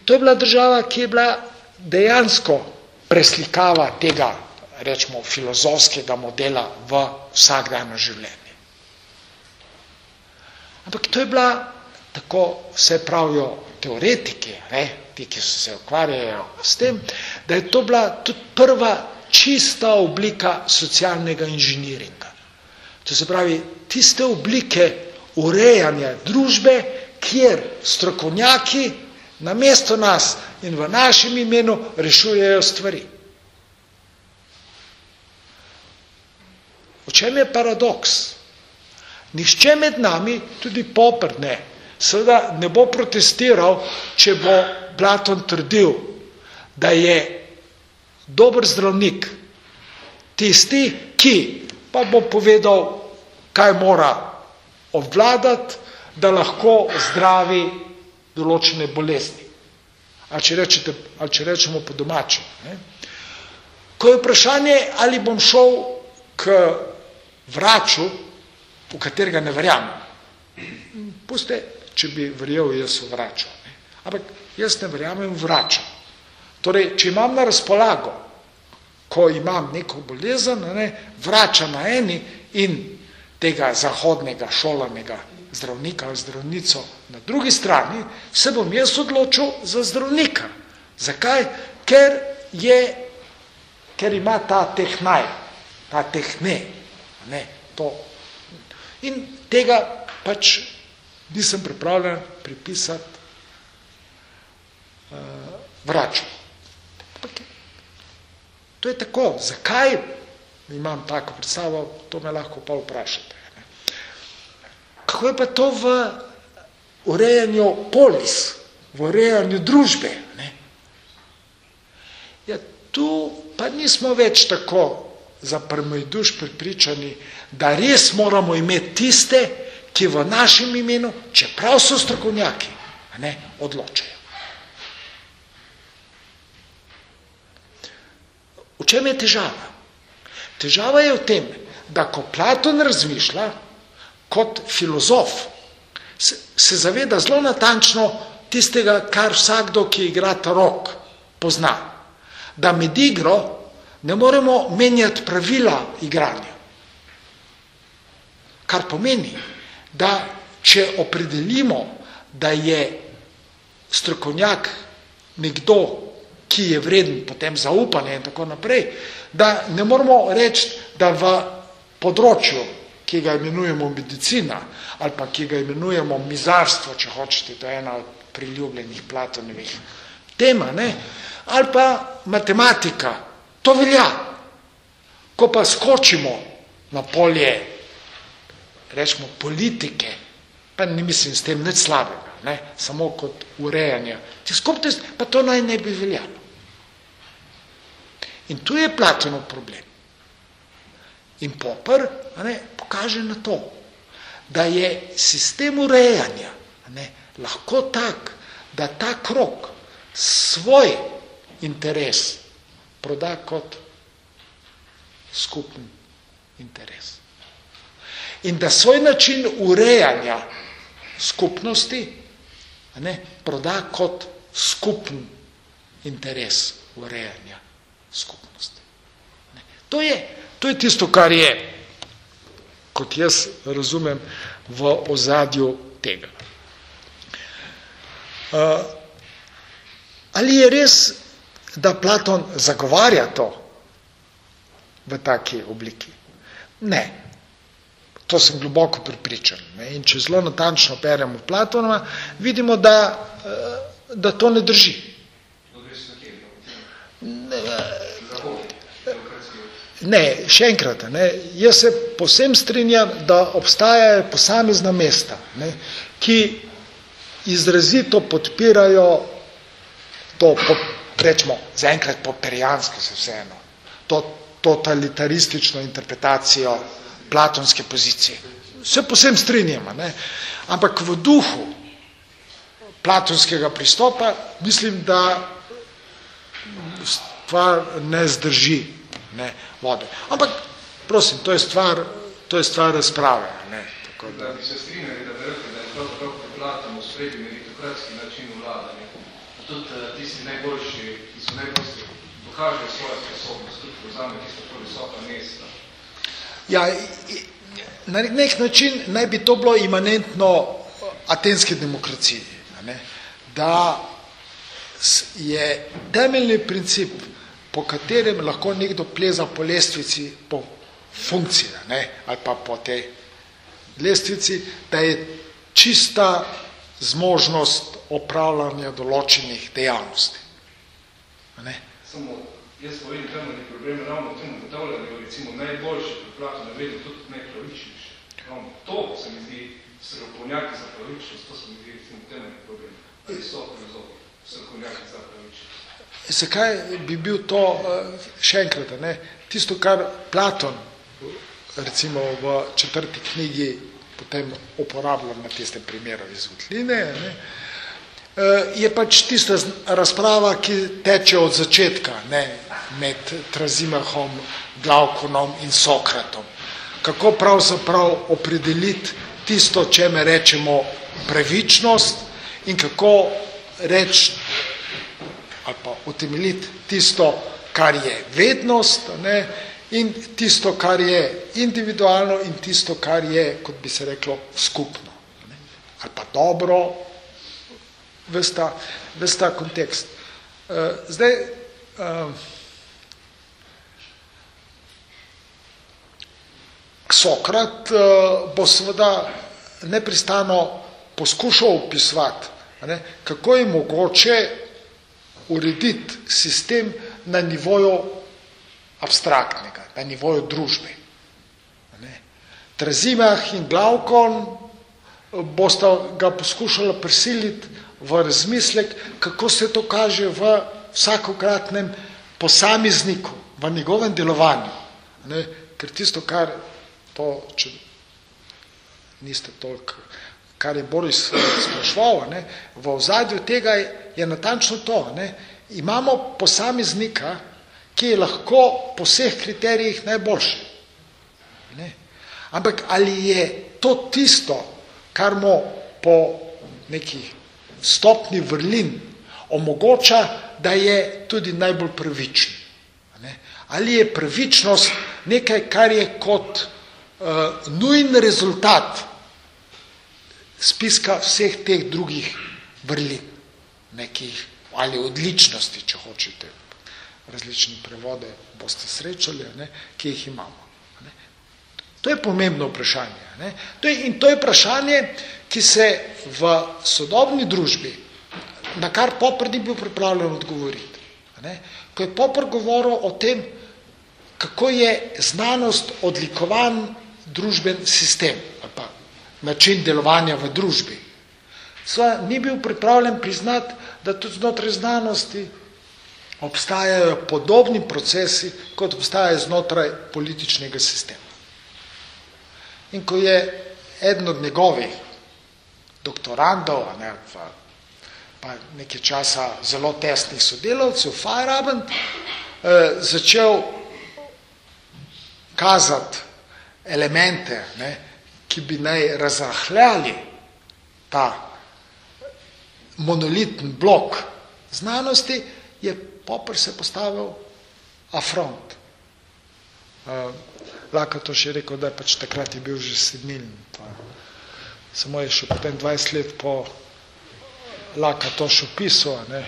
To je bila država, ki je bila dejansko preslikava tega, rečemo, filozofskega modela v vsakdano življenje. Ampak to je bila, tako vse pravijo teoretiki, ne, ti, ki so se ukvarjajo s tem, da je to bila tudi prva čista oblika socialnega inženiringa. To se pravi, tiste oblike urejanja družbe, kjer strokovnjaki na mesto nas in v našem imenu rešujejo stvari. V čem je paradoks? Nihče med nami, tudi popr ne, seveda ne bo protestiral, če bo Platon trdil, da je dober zdravnik tisti, ki pa bo povedal, kaj mora obvladati, da lahko zdravi določene bolezni. Ali če, rečete, ali če rečemo po domačem. Ne? Ko je vprašanje, ali bom šel k vraču, v katerega ne verjamem. Puste, če bi verjel jaz v vračo. Ne? Ampak jaz ne verjamem v vračo. Torej, če imam na razpolago, ko imam neko bolezen, ne, vrača na eni in tega zahodnega šolanega zdravnika ali zdravnico na drugi strani, se bom jaz odločil za zdravnika. Zakaj? Ker je, ker ima ta tehnaj, ta tehne, ne, to. In tega pač nisem pripravljen pripisati uh, vraču. To je tako. Zakaj imam tako predstavo, to me lahko pa vprašate. Kako je pa to v urejanju polis, v urejanju družbe? Ne? Ja, tu pa nismo več tako za prmoj duš pripričani, da res moramo imeti tiste, ki v našem imenu, čeprav so strokovnjaki, ne, odločajo. V čem je težava? Težava je v tem, da ko Platon razmišlja kot filozof, se, zaveda zelo natančno tistega, kar vsakdo, ki igra ta rok, pozna. Da med igro ne moremo menjati pravila igranja. Kar pomeni, da če opredelimo, da je strokovnjak nekdo, ki je vreden potem zaupanja in tako naprej, da ne moramo reči, da v področju, ki ga imenujemo medicina, ali pa ki ga imenujemo mizarstvo, če hočete, to je ena od priljubljenih Platonovih tema, ne? ali pa matematika, to velja. Ko pa skočimo na polje, rečemo, politike, pa ne mislim s tem nič slabega, ne? samo kot urejanje, pa to naj ne bi veljalo. In tu je Platonov problem. In Popper ne, pokaže na to, da je sistem urejanja ne, lahko tak, da ta krok svoj interes proda kot skupen interes. In da svoj način urejanja skupnosti ne, proda kot skupen interes urejanja skupnosti. To, je, to je tisto, kar je, kot jaz razumem, v ozadju tega. Uh, ali je res, da Platon zagovarja to v taki obliki? Ne. To sem globoko pripričan. Ne? In če zelo natančno beremo Platonova, vidimo, da, uh, da to ne drži. Ne, ne, še enkrat, ne, jaz se posem strinjam, da obstajajo posamezna mesta, ne, ki izrazito podpirajo to, po, rečemo, zaenkrat poperijansko se vseeno, to totalitaristično interpretacijo platonske pozicije. Vse posem strinjamo, ne? ampak v duhu platonskega pristopa mislim, da stvar ne zdrži ne, vode. Ampak, prosim, to je stvar, to je stvar razprave. Ne? Tako da. da bi se strinjali, da bi rekli, da je pravzaprav Platon v spredi meritokratski način vladanja. Tudi uh, tisti najboljši, ki so najboljši, pokažejo svojo sposobnost, tudi vzame tisto to visoka mesta. Ja, na nek način naj bi to bilo imanentno atenske demokracije. Ne? Da je temeljni princip, po katerem lahko nekdo pleza po lestvici, po funkciji, ne? ali pa po tej lestvici, da je čista zmožnost opravljanja določenih dejavnosti. Ne? Samo jaz pa vidim temeljni problem ravno v tem ugotavljanju, recimo najboljši pripravljati na vedu tudi najpravičnejši. Ravno to se mi zdi strokovnjaki za pravičnost, to se mi zdi recimo temeljni problem. Ali so strokovnjaki za pravičnost. Zakaj bi bil to, eh, še enkrat, ne? tisto, kar Platon recimo v četrti knjigi potem uporabljam na tiste primere iz Votline, ne, eh, je pač tista razprava, ki teče od začetka ne, med Trazimahom, Glaukonom in Sokratom. Kako pravzaprav opredeliti tisto, če me rečemo pravičnost in kako reči ali pa utemeljiti tisto, kar je vednost, ne, in tisto, kar je individualno in tisto, kar je, kot bi se reklo, skupno. Ne? Ali pa dobro, vesta, vesta kontekst. Uh, zdaj, Sokrat uh, bo seveda nepristano poskušal opisovati, ne, kako je mogoče urediti sistem na nivoju abstraktnega na nivoju družbe. Ne. Trazimah in Glavkon eh, bosta ga poskušala prisiliti v razmislek, kako se to kaže v vsakokratnem posamezniku, v njegovem delovanju. Ne. Ker tisto, kar to, če niste toliko, kar je Boris eh, sprašval, ne, v ozadju tega je, je natančno to. Ne. Imamo posameznika, ki je lahko po vseh kriterijih najboljši. Ne? Ampak ali je to tisto, kar mu po neki stopni vrlin omogoča, da je tudi najbolj pravičen? Ali je pravičnost nekaj, kar je kot uh, nujen rezultat spiska vseh teh drugih vrlin, nekih ali odličnosti, če hočete, različne prevode boste srečali, ne, ki jih imamo. Ne. To je pomembno vprašanje. Ne. To je, in to je vprašanje, ki se v sodobni družbi, na kar Popr ni bil pripravljen odgovoriti. Ne. Ko je Popr govoril o tem, kako je znanost odlikovan družben sistem, ali pa način delovanja v družbi. Sva ni bil pripravljen priznati, da tudi znotraj znanosti obstajajo podobni procesi, kot obstajajo znotraj političnega sistema. In ko je eden od njegovih doktorandov, ne, pa, pa nekaj časa zelo tesnih sodelavcev, Feyerabend, eh, začel kazati elemente, ne, ki bi naj razahljali ta monolitni blok znanosti, je Popper se postavil afront. Uh, Laka to še rekel, da je pač takrat je bil že sedmilen. Pa. Samo je še potem 20 let po Laka to še opisal, ne?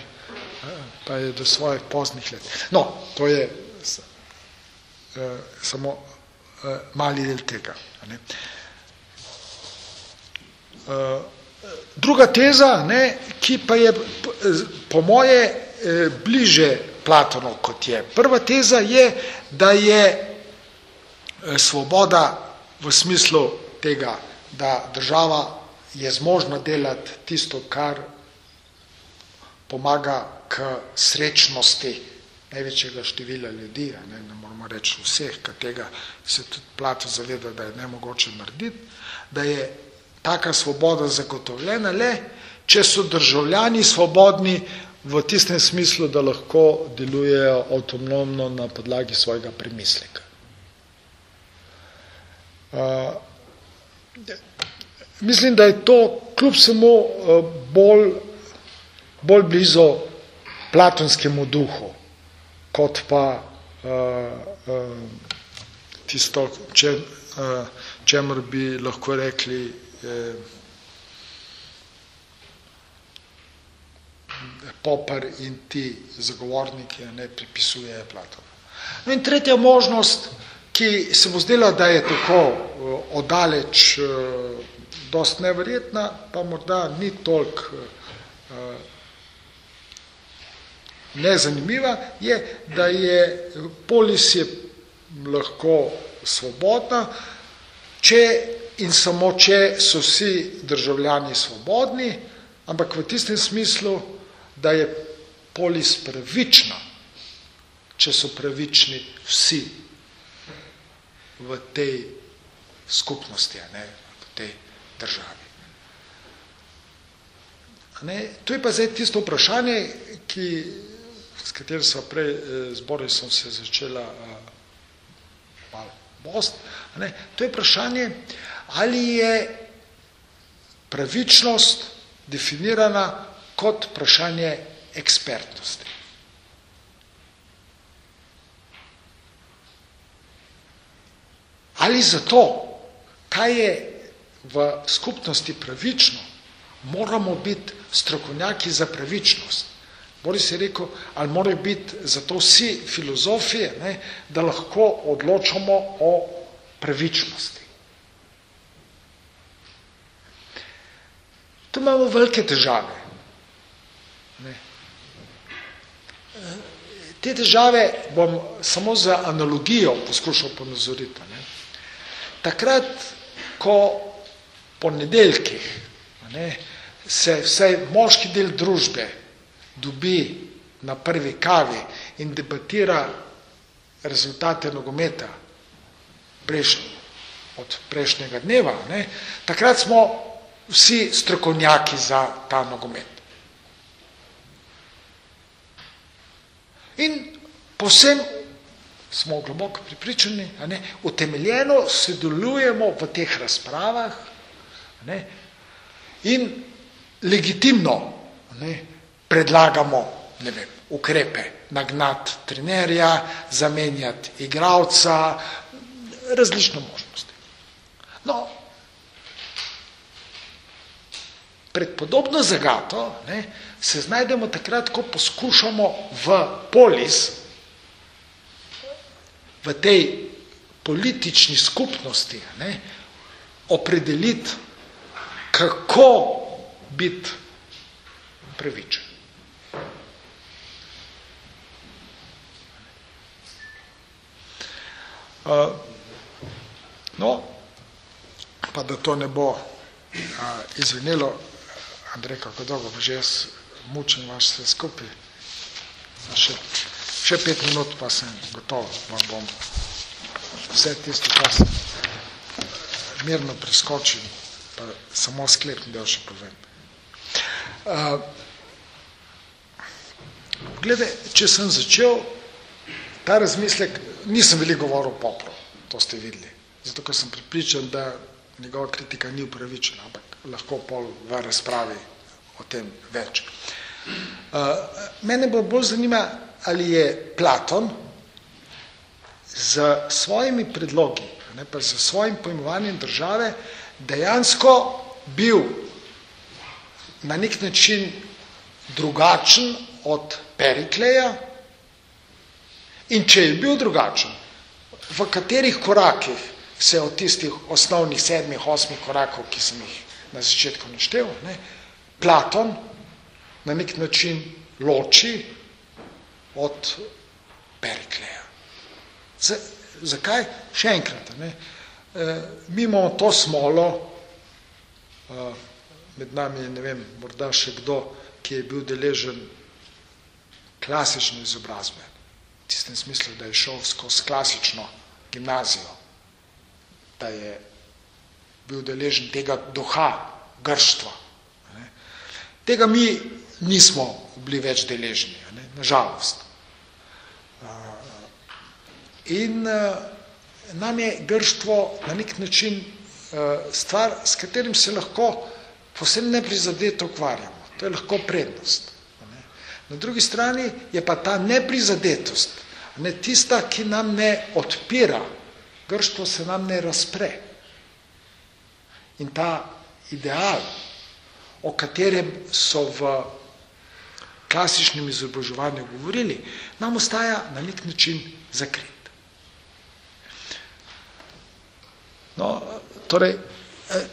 pa je do svojih poznih let. No, to je uh, samo uh, mali del tega. Ne? Uh, druga teza, ne, ki pa je po moje uh, bliže Platonu kot je. Prva teza je, da je Eh, svoboda v smislu tega, da država je zmožna delati tisto, kar pomaga k srečnosti največjega števila ljudi, ne, ne moramo reči vseh, tega se tudi Plato zaveda, da je nemogoče narediti, da je taka svoboda zagotovljena le, če so državljani svobodni v tistem smislu, da lahko delujejo avtonomno na podlagi svojega premisleka. Uh, mislim, da je to kljub samo uh, bolj, bolj blizu platonskemu duhu, kot pa uh, uh, tisto, če, uh, čemer bi lahko rekli uh, Popper in ti zagovorniki ne pripisujejo Platonu. No in tretja možnost, ki se bo zdela, da je tako uh, odaleč uh, dost neverjetna, pa morda ni toliko uh, nezanimiva, je, da je polis je lahko svobodna, če in samo če so vsi državljani svobodni, ampak v tistem smislu, da je polis pravična, če so pravični vsi v tej skupnosti, ne, v tej državi. Ne, to je pa zdaj tisto vprašanje, ki, s katerim sem prej eh, zbori sem se začela uh, malo bost. Ne, to je vprašanje, ali je pravičnost definirana kot vprašanje ekspertnosti. Ali zato, kaj je v skupnosti pravično, moramo biti strokovnjaki za pravičnost. Boris je rekel, ali morajo biti zato vsi filozofije, ne, da lahko odločamo o pravičnosti. Tu imamo velike težave. Ne. Te težave bom samo za analogijo poskušal ponazoriti. Ne takrat, ko po nedeljkih ne, se vsaj moški del družbe dobi na prvi kavi in debatira rezultate nogometa prejšnj, od prejšnjega dneva, ne, takrat smo vsi strokovnjaki za ta nogomet. In posem smo globoko pripričani, a ne, utemeljeno sodelujemo v teh razpravah a ne, in legitimno a ne, predlagamo ne vem, ukrepe, nagnat trenerja, zamenjati igralca, različne možnosti. No, pred podobno zagato ne, se znajdemo takrat, ko poskušamo v polis v tej politični skupnosti ne, opredeliti, kako biti pravičen. No, pa da to ne bo izvenelo, Andrej, kako dolgo bo že jaz mučen vaš vse skupaj. Še Še pet minut pa sem gotov, vam bom vse tisto, kar sem mirno preskočil, pa samo sklepni del še povem. Uh, glede, če sem začel ta razmislek, nisem veliko govoril popro, to ste videli, zato ker sem pripričan, da njegova kritika ni upravičena, ampak lahko pol v razpravi o tem več. Uh, mene bo bolj zanima, ali je Platon z svojimi predlogi, ne, pa z svojim pojmovanjem države, dejansko bil na nek način drugačen od Perikleja in če je bil drugačen, v katerih korakih se od tistih osnovnih sedmih, osmih korakov, ki sem jih na začetku naštel, ne, Platon na nek način loči od Perikleja. Z, zakaj? Še enkrat. Ne, e, mi imamo to smolo, e, med nami je, ne vem, morda še kdo, ki je bil deležen klasične izobrazbe, v tistem smislu, da je šel skozi klasično gimnazijo, da je bil deležen tega duha, grštva. Ne. Tega mi nismo bili več deležni, ne, nažalost. In nam je grštvo na nek način stvar, s katerim se lahko posebno neprizadeto ukvarjamo. To je lahko prednost. Na drugi strani je pa ta neprizadetost ne tista, ki nam ne odpira, grštvo se nam ne razpre. In ta ideal, o katerem so v klasičnem izobraževanju govorili, nam ostaja na nek način zakrit. No, torej,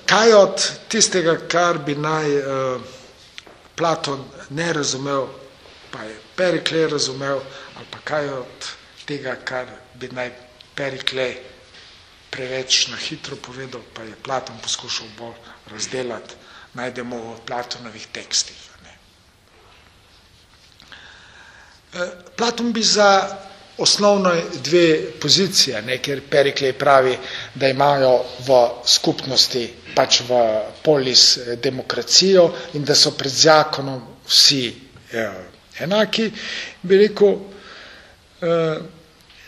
kaj od tistega, kar bi naj uh, Platon ne razumel, pa je Periklej razumel, ali pa kaj od tega, kar bi naj Periklej preveč na hitro povedal, pa je Platon poskušal bolj razdelati, najdemo v Platonovih tekstih. Ne. Eh, Platon bi za osnovno dve pozicije, ne, ker Periklej pravi, da imajo v skupnosti, pač v polis demokracijo in da so pred zakonom vsi eh, enaki, bi rekel, eh,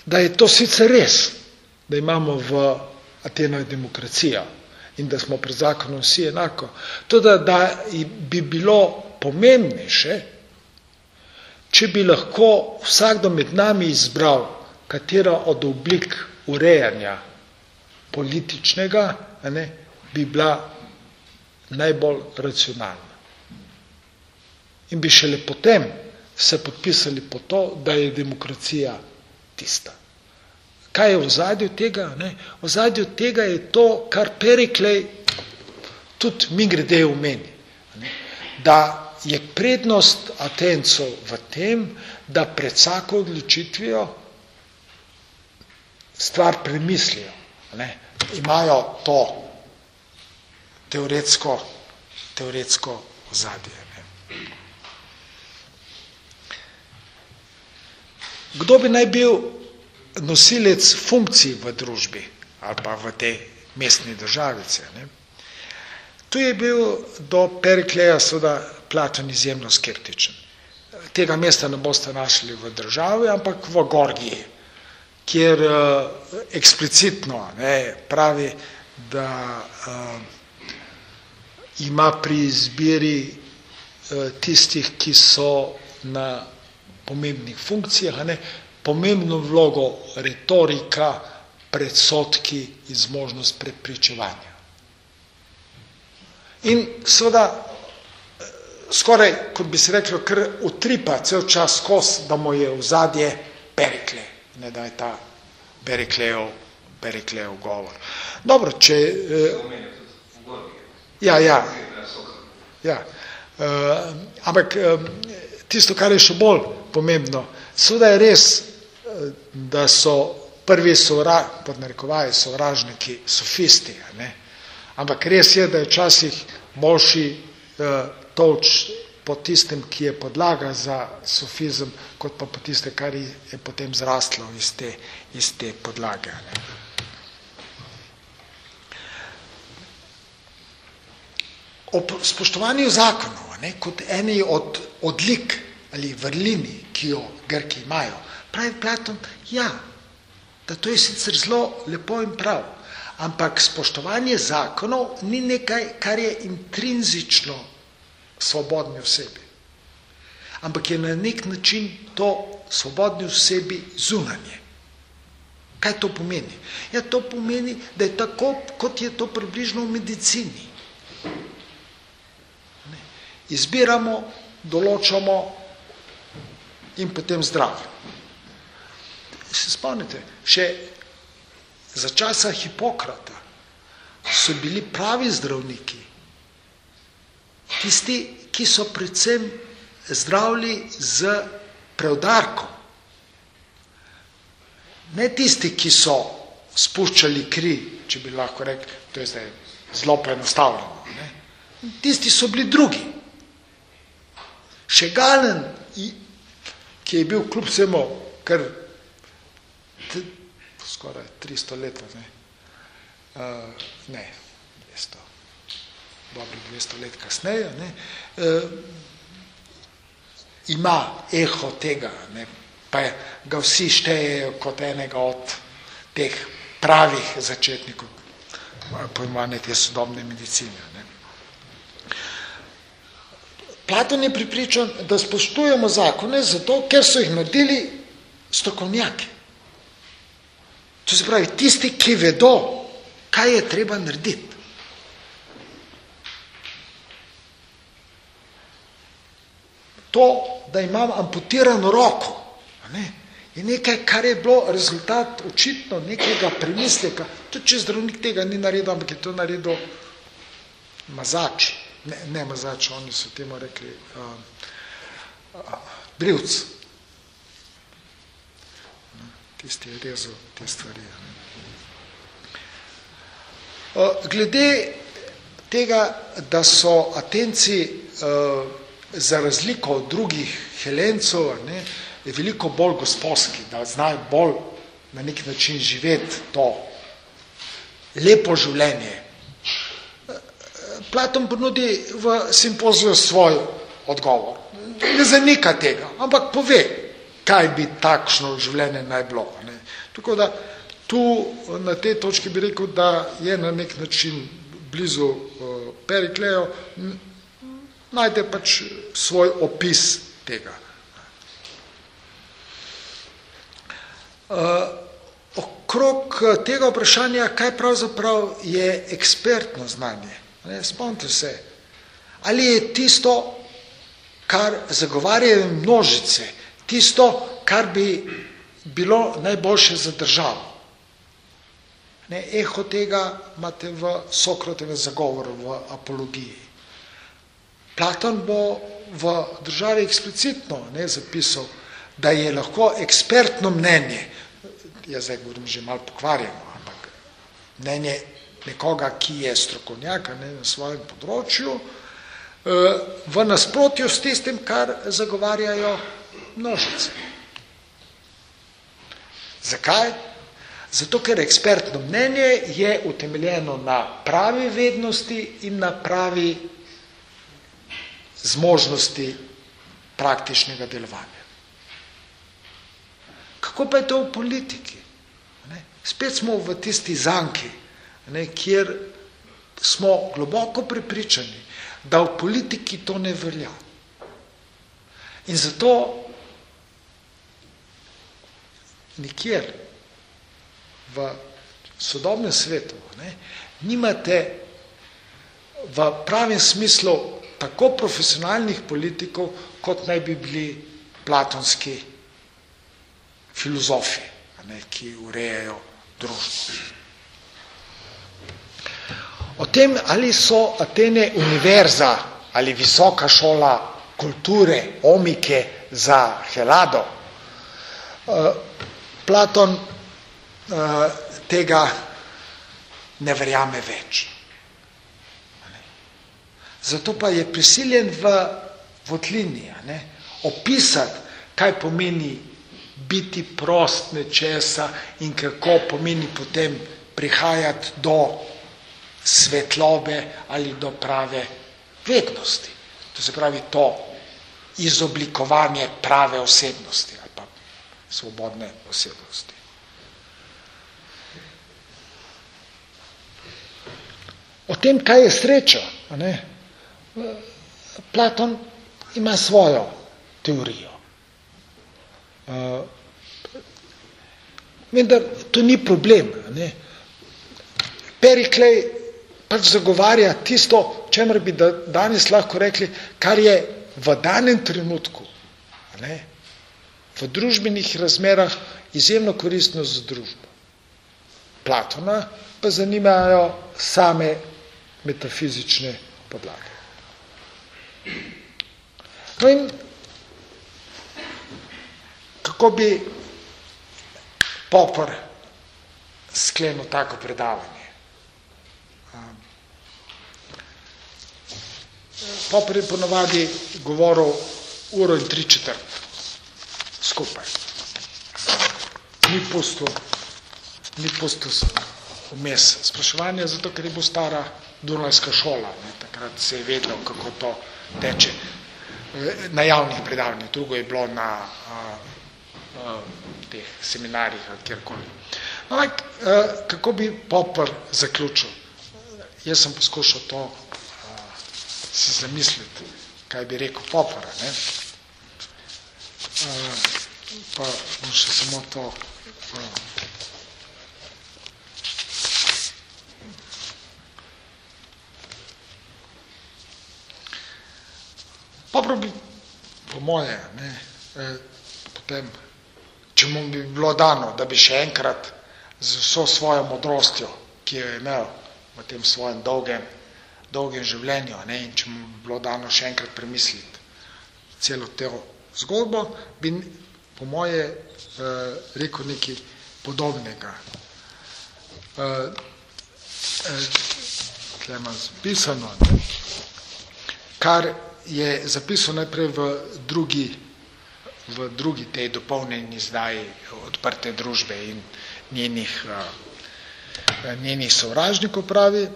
da je to sicer res, da imamo v Atenoj demokracijo in da smo pred zakonom vsi enako, tudi da bi bilo pomembnejše, če bi lahko vsakdo med nami izbral, katera od oblik urejanja političnega ne, bi bila najbolj racionalna. In bi šele potem se podpisali po to, da je demokracija tista. Kaj je v zadju tega? Ne? V zadju tega je to, kar Periklej tudi mi grede v meni. Ne? Da je prednost Atencov v tem, da pred vsako odločitvijo stvar premislijo. Ne? Imajo to teoretsko, teoretsko ozadje. Kdo bi naj bil nosilec funkcij v družbi ali pa v tej mestni državice? Ne? Tu je bil do Perikleja seveda Platon izjemno skeptičen. Tega mesta ne boste našli v državi, ampak v Gorgiji, kjer uh, eksplicitno ne, pravi, da uh, ima pri izbiri uh, tistih, ki so na pomembnih funkcijah, ne, pomembno vlogo retorika, predsotki in zmožnost prepričevanja. In seveda, eh, skoraj, kot bi se reklo, kar utripa cel čas kos, da mu je v zadje Perikle, ne da je ta Periklejev, Periklejev govor. Dobro, če... Eh, ja, ja. ja. Uh, ampak uh, tisto, kar je še bolj pomembno. Seveda je res, eh, da so prvi sovra, pod narekovaji sovražniki sofisti, ne? ampak res je, da je včasih boljši uh, tolč po tistem, ki je podlaga za sofizem, kot pa po tiste, kar je potem zrastlo iz te, iz te podlage. Ne? Ob spoštovanju zakonov, ne, kot eni od odlik ali vrlini, ki jo Grki imajo. Pravi Platon, ja, da to je sicer zelo lepo in prav, Ampak spoštovanje zakonov ni nekaj, kar je intrinzično svobodni osebi. Ampak je na nek način to svobodni osebi zunanje. Kaj to pomeni? Ja, to pomeni, da je tako, kot je to približno v medicini. Izbiramo, določamo in potem zdravimo. Se spomnite, še za časa Hipokrata so bili pravi zdravniki, tisti, ki so predvsem zdravili z preudarkom. Ne tisti, ki so spuščali kri, če bi lahko rekli, to je zdaj zelo poenostavljeno. Tisti so bili drugi. Še Galen, ki je bil kljub vsemu kar skoraj 300 let, ne, uh, ne 200, dobro 200 let kasneje, ne, uh, ima eho tega, ne, pa ga vsi štejejo kot enega od teh pravih začetnikov pojmovane te sodobne medicine. Ne. Platon je pripričan, da spoštujemo zakone zato, ker so jih naredili strokovnjaki. To se pravi, tisti, ki vedo, kaj je treba narediti. To, da imam amputirano roko, ne, je nekaj, kar je bilo rezultat očitno nekega premisleka, tudi če zdravnik tega ni naredil, ampak je to naredil mazač, ne, ne mazač, oni so temu rekli uh, uh, brivc, tisti je rezal te stvari. Glede tega, da so Atenci za razliko od drugih Helencov ne, veliko bolj gospodski, da znajo bolj na nek način živeti to lepo življenje. Platon ponudi v simpoziju svoj odgovor. Ne zanika tega, ampak pove, kaj bi takšno življenje naj bilo. Ne. Tako da tu na tej točki bi rekel, da je na nek način blizu uh, Periklejo, najde pač svoj opis tega. Uh, okrog tega vprašanja, kaj pravzaprav je ekspertno znanje. Ne, spomnite se, ali je tisto, kar zagovarjajo množice, tisto, kar bi bilo najboljše za državo. Ne, eho tega imate v Sokratevem zagovoru, v apologiji. Platon bo v državi eksplicitno ne, zapisal, da je lahko ekspertno mnenje, jaz zdaj govorim že malo pokvarjeno, ampak mnenje nekoga, ki je strokovnjaka ne, na svojem področju, eh, v nasprotju s tistim, kar zagovarjajo množice. Zakaj? Zato, ker ekspertno mnenje je utemeljeno na pravi vednosti in na pravi zmožnosti praktičnega delovanja. Kako pa je to v politiki? Ne? Spet smo v tisti zanki, ne, kjer smo globoko prepričani, da v politiki to ne velja. In zato nikjer v sodobnem svetu ne, nimate v pravem smislu tako profesionalnih politikov, kot naj bi bili platonski filozofi, ne, ki urejajo družbo. O tem, ali so Atene univerza ali visoka šola kulture, omike za Helado, eh, Platon uh, tega ne verjame več. Zato pa je prisiljen v votlini ne, opisati, kaj pomeni biti prost nečesa in kako pomeni potem prihajati do svetlobe ali do prave vednosti. To se pravi to izoblikovanje prave osebnosti svobodne osebnosti. o tem, kaj je sreča. Ne? Platon ima svojo teorijo. Uh, vendar to ni problem. Ne? Periklej pač zagovarja tisto, čemer bi da, danes lahko rekli, kar je v danem trenutku, ne? v družbenih razmerah izjemno koristno za družbo. Platona pa zanimajo same metafizične podlage. No in kako bi Popper sklenil tako predavanje? Popper je ponovadi govoril uro in tri četrt skupaj. Ni pustil, ni pustil vmes spraševanje, zato ker je bil stara Dunajska šola. Ne, takrat se je vedel, kako to teče na javnih predavanjih, drugo je bilo na a, a, teh seminarjih kjerkoli. No, a, kako bi Popper zaključil? Jaz sem poskušal to si zamisliti, kaj bi rekel Popper. Ne? A, pa bom še samo to a, Popro bi, po moje, ne, eh, potem, če mu bi bilo dano, da bi še enkrat z vso svojo modrostjo, ki jo je imel v tem svojem dolgem, dolgem življenju, ne, in če mu bi bilo dano še enkrat premisliti celo te zgodbo, bi po moje eh, rekel nekaj podobnega. Eh, eh, tle imam zapisano, ne, kar je zapisal najprej v drugi, v drugi tej dopolnjeni izdaji odprte družbe in njenih, njenih sovražnikov pravi.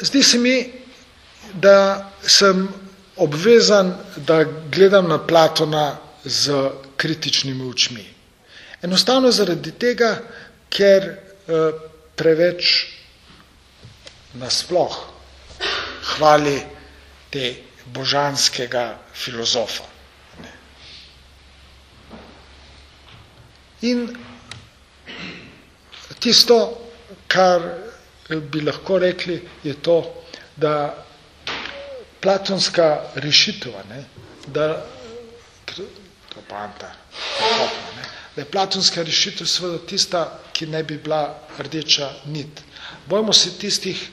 Zdi se mi, da sem obvezan, da gledam na Platona z kritičnimi očmi. Enostavno zaradi tega, ker preveč nasploh hvali te božanskega filozofa. In tisto, kar bi lahko rekli, je to, da platonska rešitev, ne, da, to panta, ne, da je platonska rešitev seveda tista, ki ne bi bila rdeča nit. Bojmo se tistih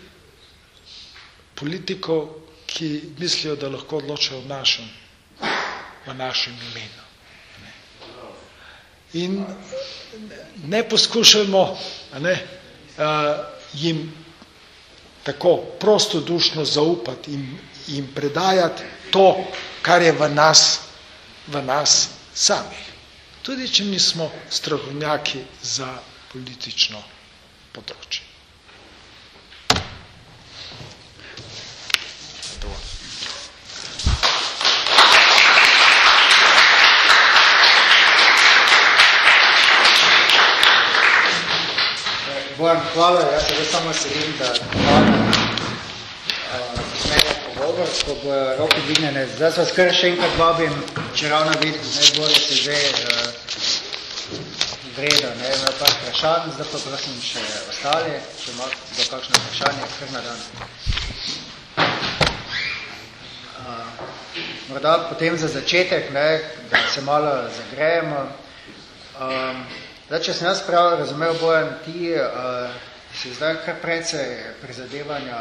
politikov, ki mislijo, da lahko odločajo v našem, v našem imenu. In ne poskušajmo ne, uh, jim tako prostodušno zaupati in jim predajati to, kar je v nas, v nas samih. Tudi, če nismo strahovnjaki za politično področje. Bojan, hvala, jaz se res samo sedim, da hvala uh, pogovor, ko bo roki dvignjene. Zdaj vas kar še enkrat vabim, če ravno vidim, najbolje se že uh, vreda, ne, ima pa vprašanj, zdaj pa prosim še ostali, če ima do kakšno vprašanje, kar na dan. Uh, morda potem za začetek, ne, da se malo zagrejemo. Um, Zdaj, če sem jaz prav razumel, Bojan, ti uh, si zdaj kar precej prizadevanja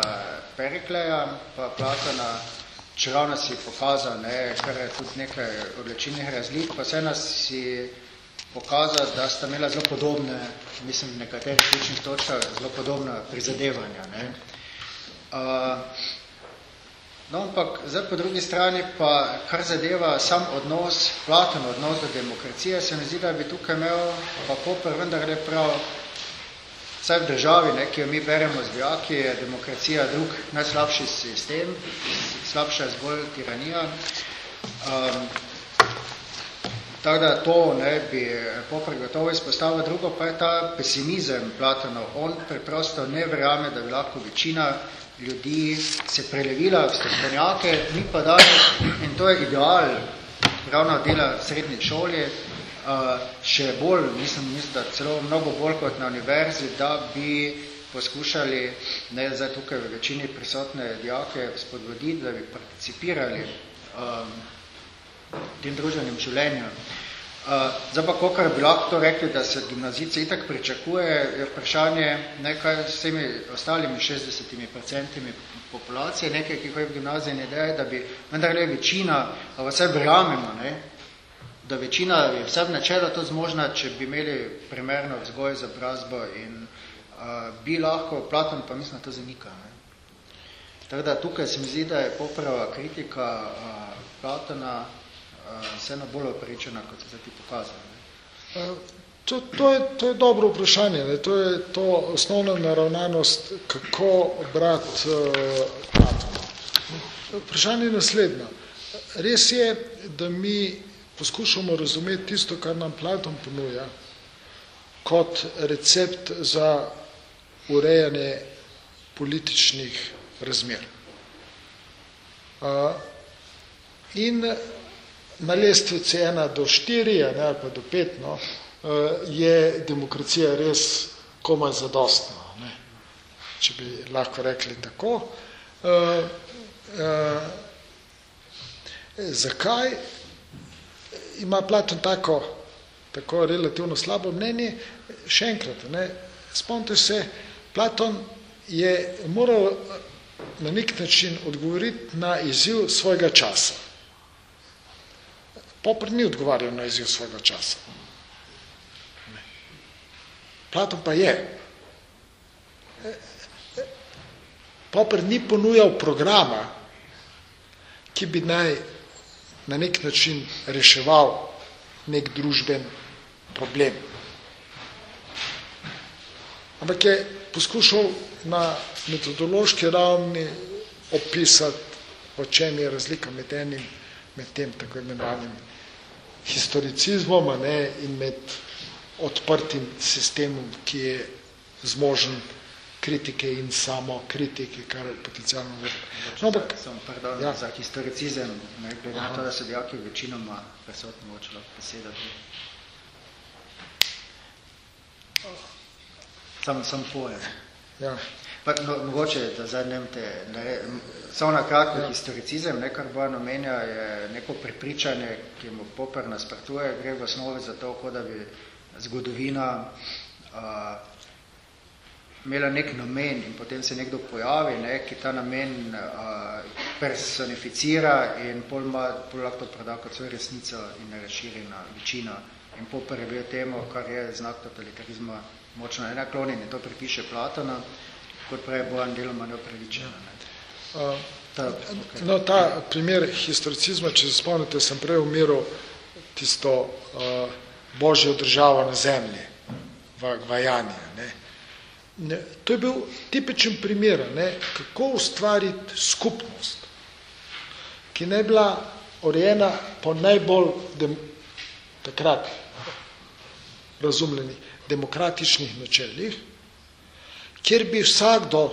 Perikleja, pa Platona, čeravno si pokazal, ne, kar je tudi nekaj odločilnih razlik, pa vse nas si pokazal, da sta imela zelo podobne, mislim, v nekaterih ključnih točkah, zelo podobna prizadevanja. Ne. Uh, No, ampak zdaj po drugi strani pa, kar zadeva sam odnos, Platon odnos do demokracije, se mi zdi, da bi tukaj imel pa Popper vendar le prav, vsaj v državi, ne, ki jo mi beremo z vijaki, je demokracija drug najslabši sistem, slabša je zbolj tiranija. Um, Tako da to ne, bi Popper gotovo izpostavil. Drugo pa je ta pesimizem Platonov. On preprosto ne verjame, da bi lahko večina ljudi se prelevila v strokovnjake, mi pa danes, in to je ideal ravno dela v srednji šoli, še bolj, mislim, mislim, da celo mnogo bolj kot na univerzi, da bi poskušali, ne zdaj tukaj v večini prisotne dijake, spodvoditi, da bi participirali um, tem družbenim življenju. Uh, zdaj pa, kolikor bi lahko rekli, da se gimnazice itak pričakuje, je vprašanje nekaj s temi ostalimi 60% populacije, nekaj, ki hoje v gimnaziji ne ideje, da bi vendarle večina, a vse verjamemo, ne, da večina je vse v načelo to zmožna, če bi imeli primerno vzgoj za brazbo in uh, bi lahko, Platon pa mislim, to zanika. Ne. Tako da tukaj se mi zdi, da je poprava kritika uh, Platona vseeno bolj oprečena, kot se ti pokazali. To, to, je, to je dobro vprašanje. Ne? To je to osnovna naravnanost, kako brati uh, Vprašanje je naslednjo. Res je, da mi poskušamo razumeti tisto, kar nam Platon ponuja, kot recept za urejanje političnih razmer. Uh, in na lestvici ena do štiri, ne, ali pa do pet, no, eh, je demokracija res komaj zadostna, ne, če bi lahko rekli tako. E, e, zakaj ima Platon tako, tako relativno slabo mnenje? Še enkrat, ne, spomnite se, Platon je moral na nek način odgovoriti na izziv svojega časa. Popr ni odgovarjal na izjiv svojega časa. Platon pa je. Popr ni ponujal programa, ki bi naj na nek način reševal nek družben problem. Ampak je poskušal na metodološki ravni opisati, o čem je razlika med enim, med tem tako imenovanim historicizmom a ne, in med odprtim sistemom, ki je zmožen kritike in samo kritike, kar je potencijalno vrlo. No, ampak, Sam, pardon, ja. za historicizem, ne, glede na to, da so dijaki večinoma presotno močilo beseda. Sam, sam pojem. Ja. Pa, no, mogoče, da zdaj ne te, ne, samo na kratko, ja. historicizem, ne, kar Bojan omenja, je neko prepričanje, ki mu Popper nasprotuje, gre v osnovi za to, kot da bi zgodovina a, imela nek namen in potem se nekdo pojavi, ne, ki ta namen a, personificira in pol, ma, pol lahko to proda kot svoj resnico in ne razširi na večino. In Popper je bil temu, kar je znak totalitarizma močno nenaklonjen in to pripiše Platona kot prej Bojan deloma neopravičeno. Uh, okay. No, ta primer historicizma, če se spomnite, sem prej umiral tisto uh, Božjo državo na zemlji, v Gvajani. Ne. Ne, to je bil tipičen primer, ne, kako ustvariti skupnost, ki ne bila orjena po najbolj dem, takrat razumljeni demokratičnih načeljih, kjer bi vsakdo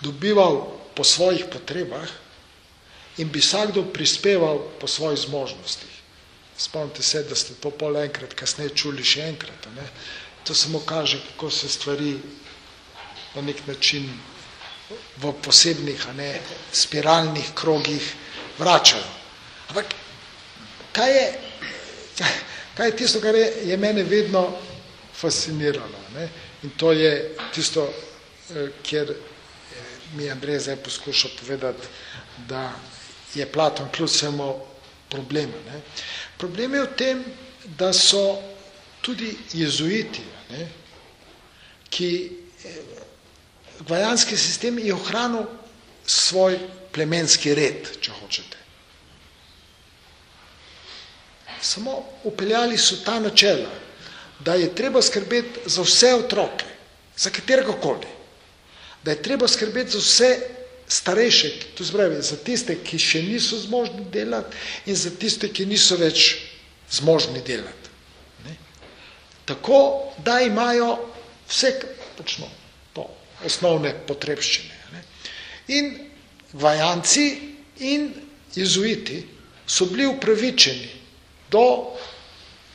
dobival po svojih potrebah in bi vsakdo prispeval po svojih zmožnostih. Spomnite se, da ste to pol enkrat kasneje čuli še enkrat. Ne? To samo kaže, kako se stvari na nek način v posebnih, a ne, spiralnih krogih vračajo. Ampak, kaj je, kaj je tisto, kar je, je mene vedno fasciniralo? Ne? In to je tisto, eh, kjer eh, mi Andrej zdaj poskuša povedati, da je Platon kljub vsemu problem. Ne? Problem je v tem, da so tudi jezuiti, ne? ki eh, gvajanski sistem je ohranil svoj plemenski red, če hočete. Samo upeljali so ta načela, da je treba skrbeti za vse otroke, za katerega koli, da je treba skrbeti za vse starejše, to zbravi, za tiste, ki še niso zmožni delati in za tiste, ki niso več zmožni delati. Ne? Tako, da imajo vse, počno, to, osnovne potrebščine. Ne? In vajanci in jezuiti so bili upravičeni do,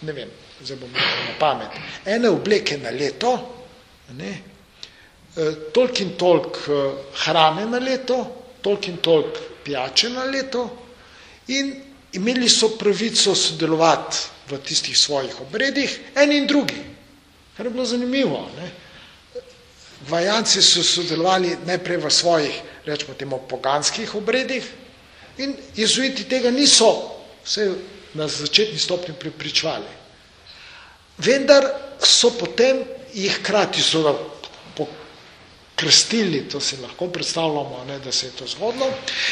ne vem, zdaj bom na pamet, ene obleke na leto, ne, e, tolk in tolk e, hrane na leto, tolk in tolk pijače na leto in imeli so pravico sodelovati v tistih svojih obredih, eni in drugi. Kar je bilo zanimivo. Ne. Vajanci so sodelovali najprej v svojih, rečemo temu, poganskih obredih in jezuiti tega niso vse na začetni stopni pripričvali vendar so potem jih krati so ga pokrstili, to si lahko predstavljamo, ne, da se je to zgodilo,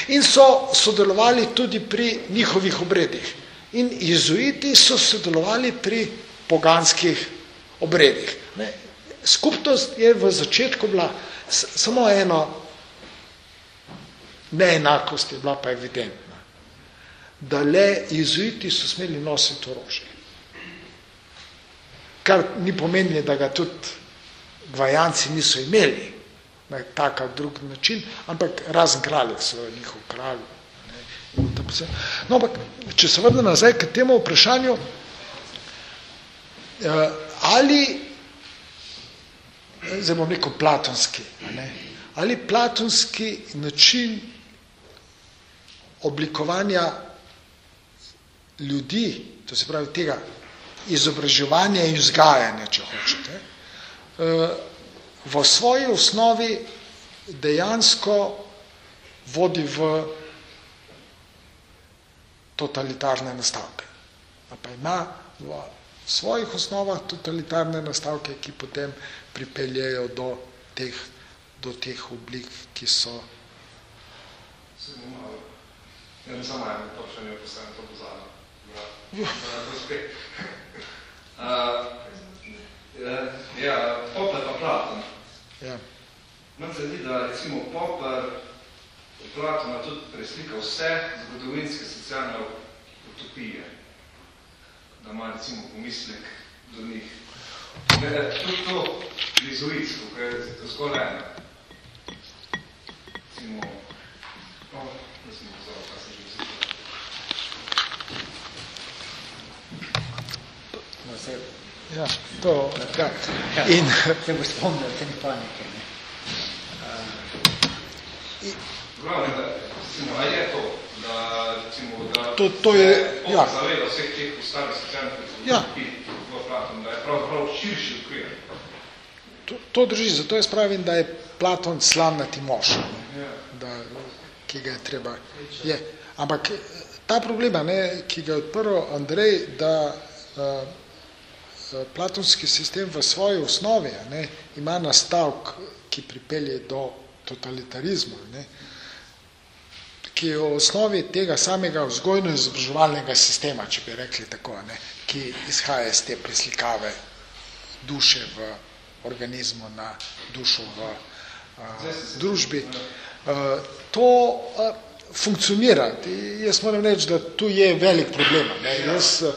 in so sodelovali tudi pri njihovih obredih. In jezuiti so sodelovali pri poganskih obredih. Ne. Skupnost je v začetku bila samo eno neenakost je bila pa evidentna, da le jezuiti so smeli nositi orožje kar ni pomenilo, da ga tudi gvajanci niso imeli na tak ali drug način, ampak razen kraljev so njihov kralj. No, ampak, če se vrne nazaj k temu vprašanju, eh, ali, zdaj bom rekel platonski, ne, ali platonski način oblikovanja ljudi, to se pravi tega izobraževanje in vzgajanje, če hočete, eh, v svoji osnovi dejansko vodi v totalitarne nastavke. Pa ima v svojih osnovah totalitarne nastavke, ki potem pripeljejo do teh, do teh oblik, ki so... Se ne malo. Ja, ne samo eno, to še ne postavim to pozadno. Ja. Uh, ja, Popper pa Platon. Ja. Meni se zdi, da recimo Popper Platona tudi preslika vse zgodovinske socialne utopije. Da ima recimo pomislek do njih. Ne, tudi to lizuitsko, kaj je to zgolj eno. Recimo, no, da smo pozorili, kaj se se, ja, to, ja. ja, In, se bo spomnil te panike. Ne? Uh, Glavno, da, recimo, a je to, da, recimo, da To- to je, se ja. zaveda vseh teh ostalih socialnih Ja. v Platon, da je pravzaprav širši okvir. to, to drži, zato jaz pravim, da je Platon slavnati mož, ne, Ja. da, ki ga je treba. Je. Ampak eh, ta problema, ne, ki ga je odprl Andrej, da uh, platonski sistem v svoji osnovi ne, ima nastavk, ki pripelje do totalitarizma, ne, ki je v osnovi tega samega vzgojno-izobraževalnega sistema, če bi rekli tako, ne, ki izhaja iz te preslikave duše v organizmu na dušo v a, družbi. A, to a, funkcionira. Jaz moram reči, da tu je velik problem. Ne. Jaz a,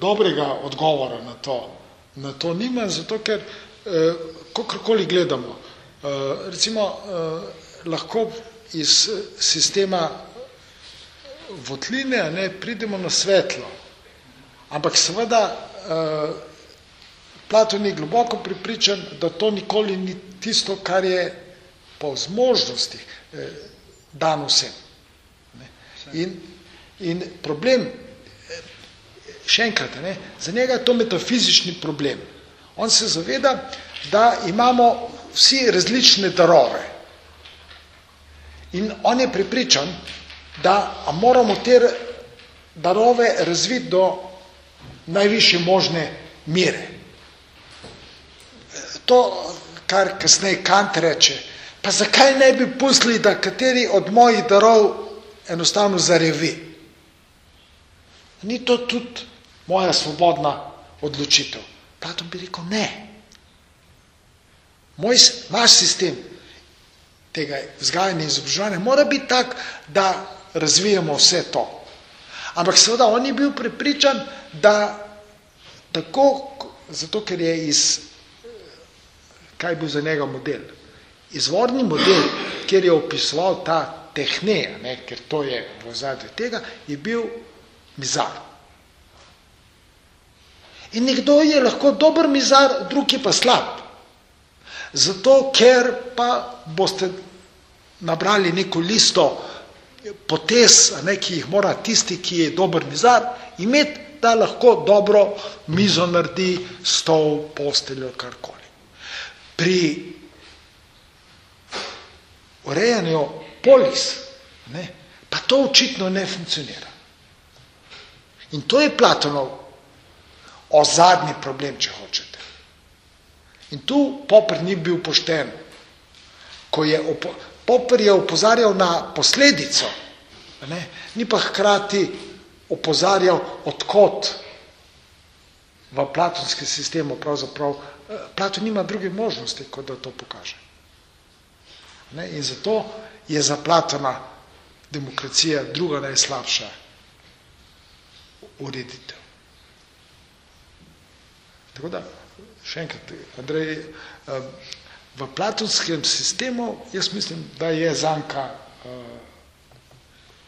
dobrega odgovora na to, na to nimam, zato ker eh, kakorkoli gledamo, eh, recimo eh, lahko iz sistema votline ne, pridemo na svetlo, ampak seveda eh, Platon je globoko pripričan, da to nikoli ni tisto, kar je po zmožnostih eh, dan vsem. Ne. In, in problem, eh, še enkrat, ne, za njega je to metafizični problem. On se zaveda, da imamo vsi različne darove. In on je pripričan, da moramo te darove razviti do najvišje možne mire. To, kar kasneje Kant reče, pa zakaj ne bi pustili, da kateri od mojih darov enostavno zarevi? Ni to tudi moja svobodna odločitev. Platon bi rekel, ne. Moj, naš sistem tega vzgajanja in izobraževanja mora biti tak, da razvijamo vse to. Ampak seveda on je bil prepričan, da tako, zato ker je iz, kaj je bil za njega model? Izvorni model, kjer je opisoval ta tehneja, ne, ker to je v zadnje tega, je bil mizar. In nekdo je lahko dober mizar, drug je pa slab. Zato, ker pa boste nabrali neko listo potez, ne, ki jih mora tisti, ki je dober mizar, imeti, da lahko dobro mizo naredi, stol, posteljo, karkoli. Pri urejanju polis, ne, pa to očitno ne funkcionira. In to je Platonov ozadnji problem, če hočete. In tu Popper ni bil pošten. Ko je opo Popper je opozarjal na posledico, ne? ni pa hkrati opozarjal, odkot v platonskem sistemu pravzaprav. Eh, Platon nima druge možnosti, kot da to pokaže. Ne? In zato je za Platona demokracija druga najslabša ureditev. Tako da, še enkrat, Andrej, eh, v platonskem sistemu, jaz mislim, da je zanka eh,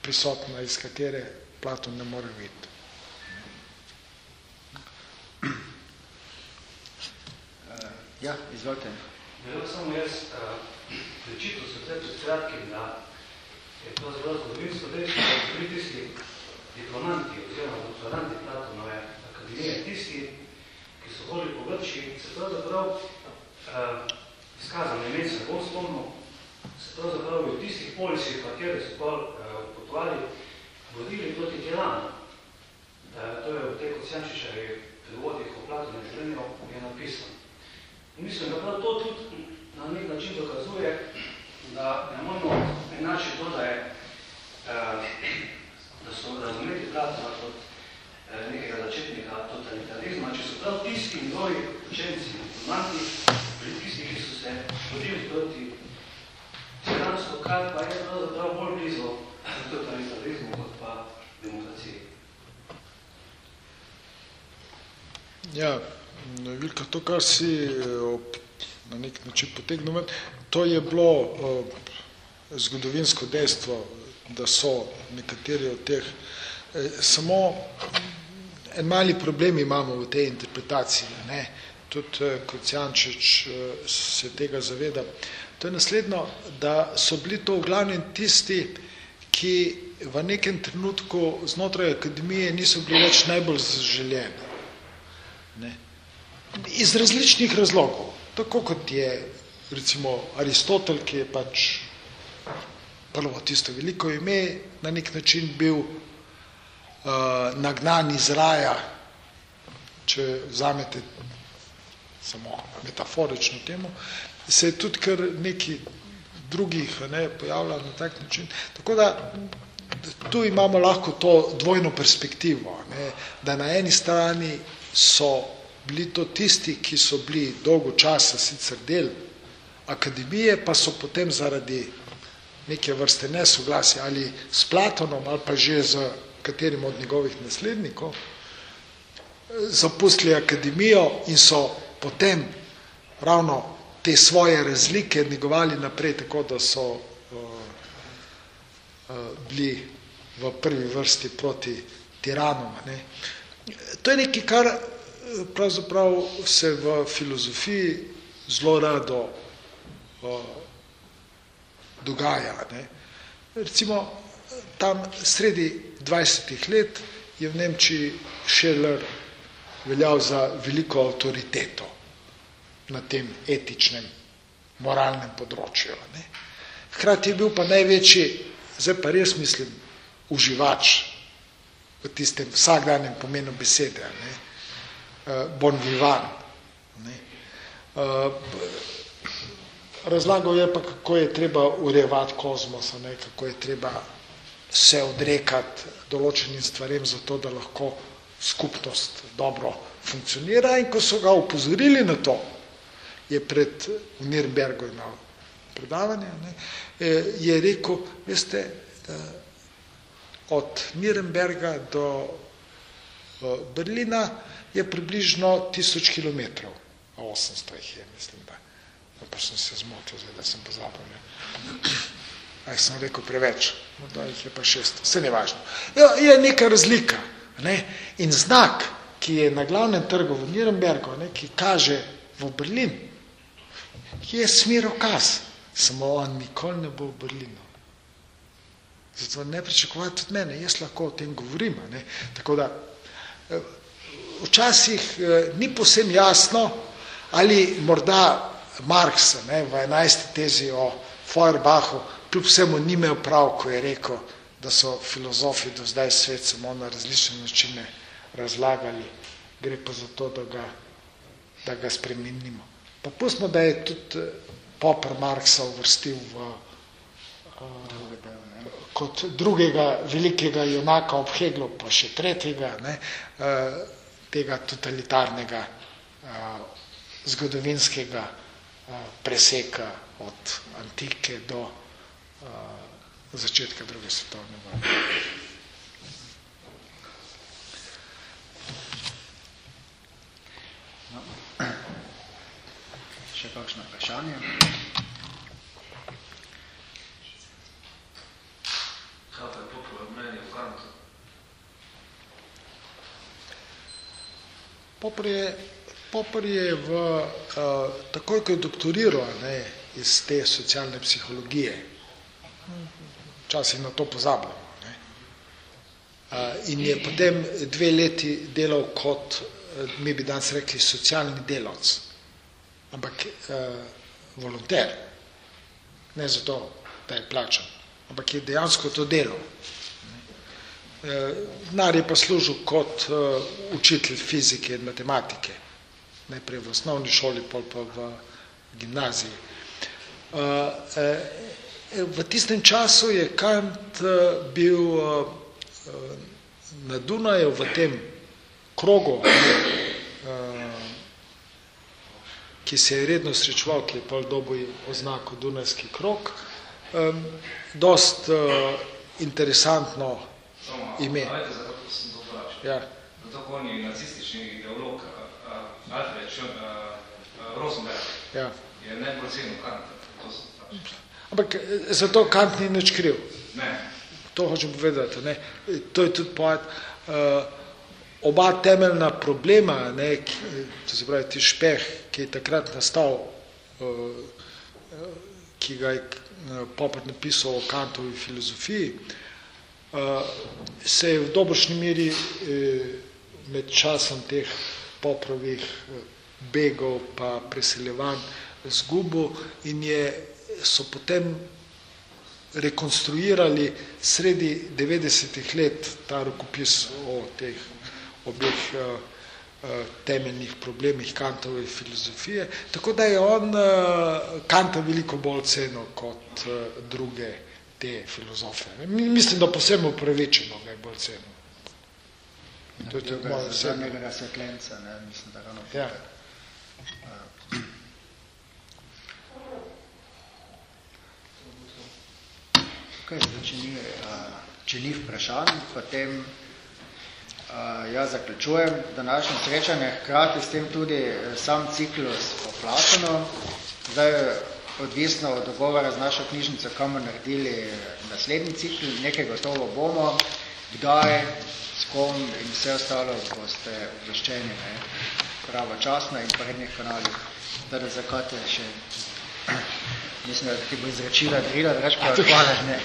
prisotna, iz katere Platon ne more videti. Ja, izvolite. Ja, samo jaz prečital se vse pred kratkim, da je to zelo zgodovinsko dejstvo, da so bili tisti diplomanti oziroma doktoranti Platonove akademije, tisti, hodili po Grči, se pravzaprav uh, izkazano ime se bolj spomnil, se pravzaprav v tistih polisih, katere so pa uh, potovali, vodili proti Tiranu. Uh, to je v tej Kocijančičavi prevodih o Platonem življenju je napisano. In mislim, da prav to tudi na nek način dokazuje, da ne moramo enačiti to, da, je, da so razumeti Platona kot nekega začetnika totalitarizma, če so prav tisti njegovi učenci, informanti, bili tisti, ki so se vodili proti tiransko, kar pa je pravzaprav bolj blizu totalitarizmu kot pa demokraciji. Ja, Vilka, to, kar si ob, na nek način potegnil, to je bilo uh, zgodovinsko dejstvo, da so nekateri od teh eh, samo en mali problem imamo v tej interpretaciji, ne? tudi eh, Kocijančič eh, se tega zaveda. To je naslednjo, da so bili to v glavnem tisti, ki v nekem trenutku znotraj akademije niso bili več najbolj zaželjeni. Ne? Iz različnih razlogov. Tako kot je recimo Aristotel, ki je pač prvo tisto veliko ime, na nek način bil nagnan iz raja, če vzamete samo metaforično temu, se je tudi kar neki drugih ne, pojavljal na tak način. Tako da tu imamo lahko to dvojno perspektivo, ne, da na eni strani so bili to tisti, ki so bili dolgo časa sicer del akademije, pa so potem zaradi neke vrste nesoglasja ali s Platonom ali pa že z katerim od njegovih naslednikov, zapustili akademijo in so potem ravno te svoje razlike negovali naprej, tako da so uh, uh, bili v prvi vrsti proti tiranom. Ne. To je nekaj, kar pravzaprav se v filozofiji zelo rado uh, dogaja. Ne. Recimo, tam sredi 20 let je v Nemčiji Scheller veljal za veliko avtoriteto na tem etičnem, moralnem področju. Ne. Hkrati je bil pa največji, zdaj pa res mislim, uživač v tistem vsakdanjem pomenu besede, ne. bon vivant. Ne. Razlagal je pa, kako je treba urevati kozmosa, ne, kako je treba se odrekati določenim stvarem za to, da lahko skupnost dobro funkcionira in ko so ga upozorili na to, je pred v Nürnbergu imel predavanje, ne, je rekel, veste, od Nirenberga do uh, Berlina je približno tisoč kilometrov, 800 jih je, mislim, da. No, pa sem se zmotil, zdaj, da sem pozabil. Ne. Aj, sem rekel preveč, morda jih je pa šest, vse ne važno. Ja, je neka razlika. Ne? In znak, ki je na glavnem trgu v Nirenbergu, ne, ki kaže v Berlin, je smerokaz, samo on nikoli ne bo v Berlinu. Zato ne pričakovati od mene, jaz lahko o tem govorim. Ne? Tako da, eh, včasih eh, ni posem jasno, ali morda Marx ne, v 11. tezi o Feuerbachu kljub vsemu ni imel prav, ko je rekel, da so filozofi do zdaj svet samo na različne načine razlagali. Gre pa za to, da ga, da ga spremenimo. Pa pustimo, da je tudi eh, Popper Marksa uvrstil v, uh, kot drugega velikega junaka ob Heglu, pa še tretjega, ne, uh, tega totalitarnega uh, zgodovinskega uh, preseka od antike do začetka druge svetovne vojne. No. Še kakšno vprašanje? Kaj pa je popular mnenje v Kantu? Popper je, Popper je v, uh, takoj, ko je doktoriral ne, iz te socialne psihologije, včasih na to pozabljamo, ne, uh, in je potem dve leti delal kot, uh, mi bi danes rekli, socialni delavc, ampak uh, volonter, ne zato, da je plačan, ampak je dejansko to delal. Denar je pa služil kot uh, učitelj fizike in matematike, najprej v osnovni šoli, pol pa v gimnaziji. V tistem času je Kant uh, bil uh, na Dunaju v tem krogu, ki se je redno srečeval, ki je pol dobil oznako Dunajski krog, dost interesantno ime. Ajde, zato. Ja. Zato, ko on je nacistični ideolog, Alfred Rosenberg, Ja. je najbolj cenil Kanta. Ampak eh, zato Kant ni nič kriv. Ne, To hočem povedati. Ne? To je tudi poet. Uh, oba temeljna problema, ne, ki, to se pravi ti špeh, ki je takrat nastal, uh, ki ga je uh, Popper napisal o Kantovi filozofiji, uh, se je v dobrošni meri uh, med časom teh Poprovih uh, begov pa preseljevanj zgubil in je, so potem rekonstruirali sredi 90-ih let ta rokopis o teh obeh uh, temeljnih problemih Kantove filozofije, tako da je on uh, Kanta veliko bolj cenil kot uh, druge te filozofe. Mi, mislim, da posebno upravičeno ga je bolj cenil. To je moje osebno. Zadnjega razsvetljenca, ne, mislim, da ravno Ja. Okay, zdaj, če, ni, uh, če ni vprašanj, potem uh, jaz zaključujem današnje srečanje, hkrati s tem tudi eh, sam ciklus o Platonu. Zdaj, odvisno od dogovora z našo knjižnico, kam bomo naredili naslednji cikl, nekaj gotovo bomo, kdaj, s kom in vse ostalo boste obveščeni ne, pravočasno in po rednih kanalih. Zdaj, da zakate še Mislim, da ti bo izrečila drila, drugač pa hvala, ne.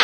[laughs]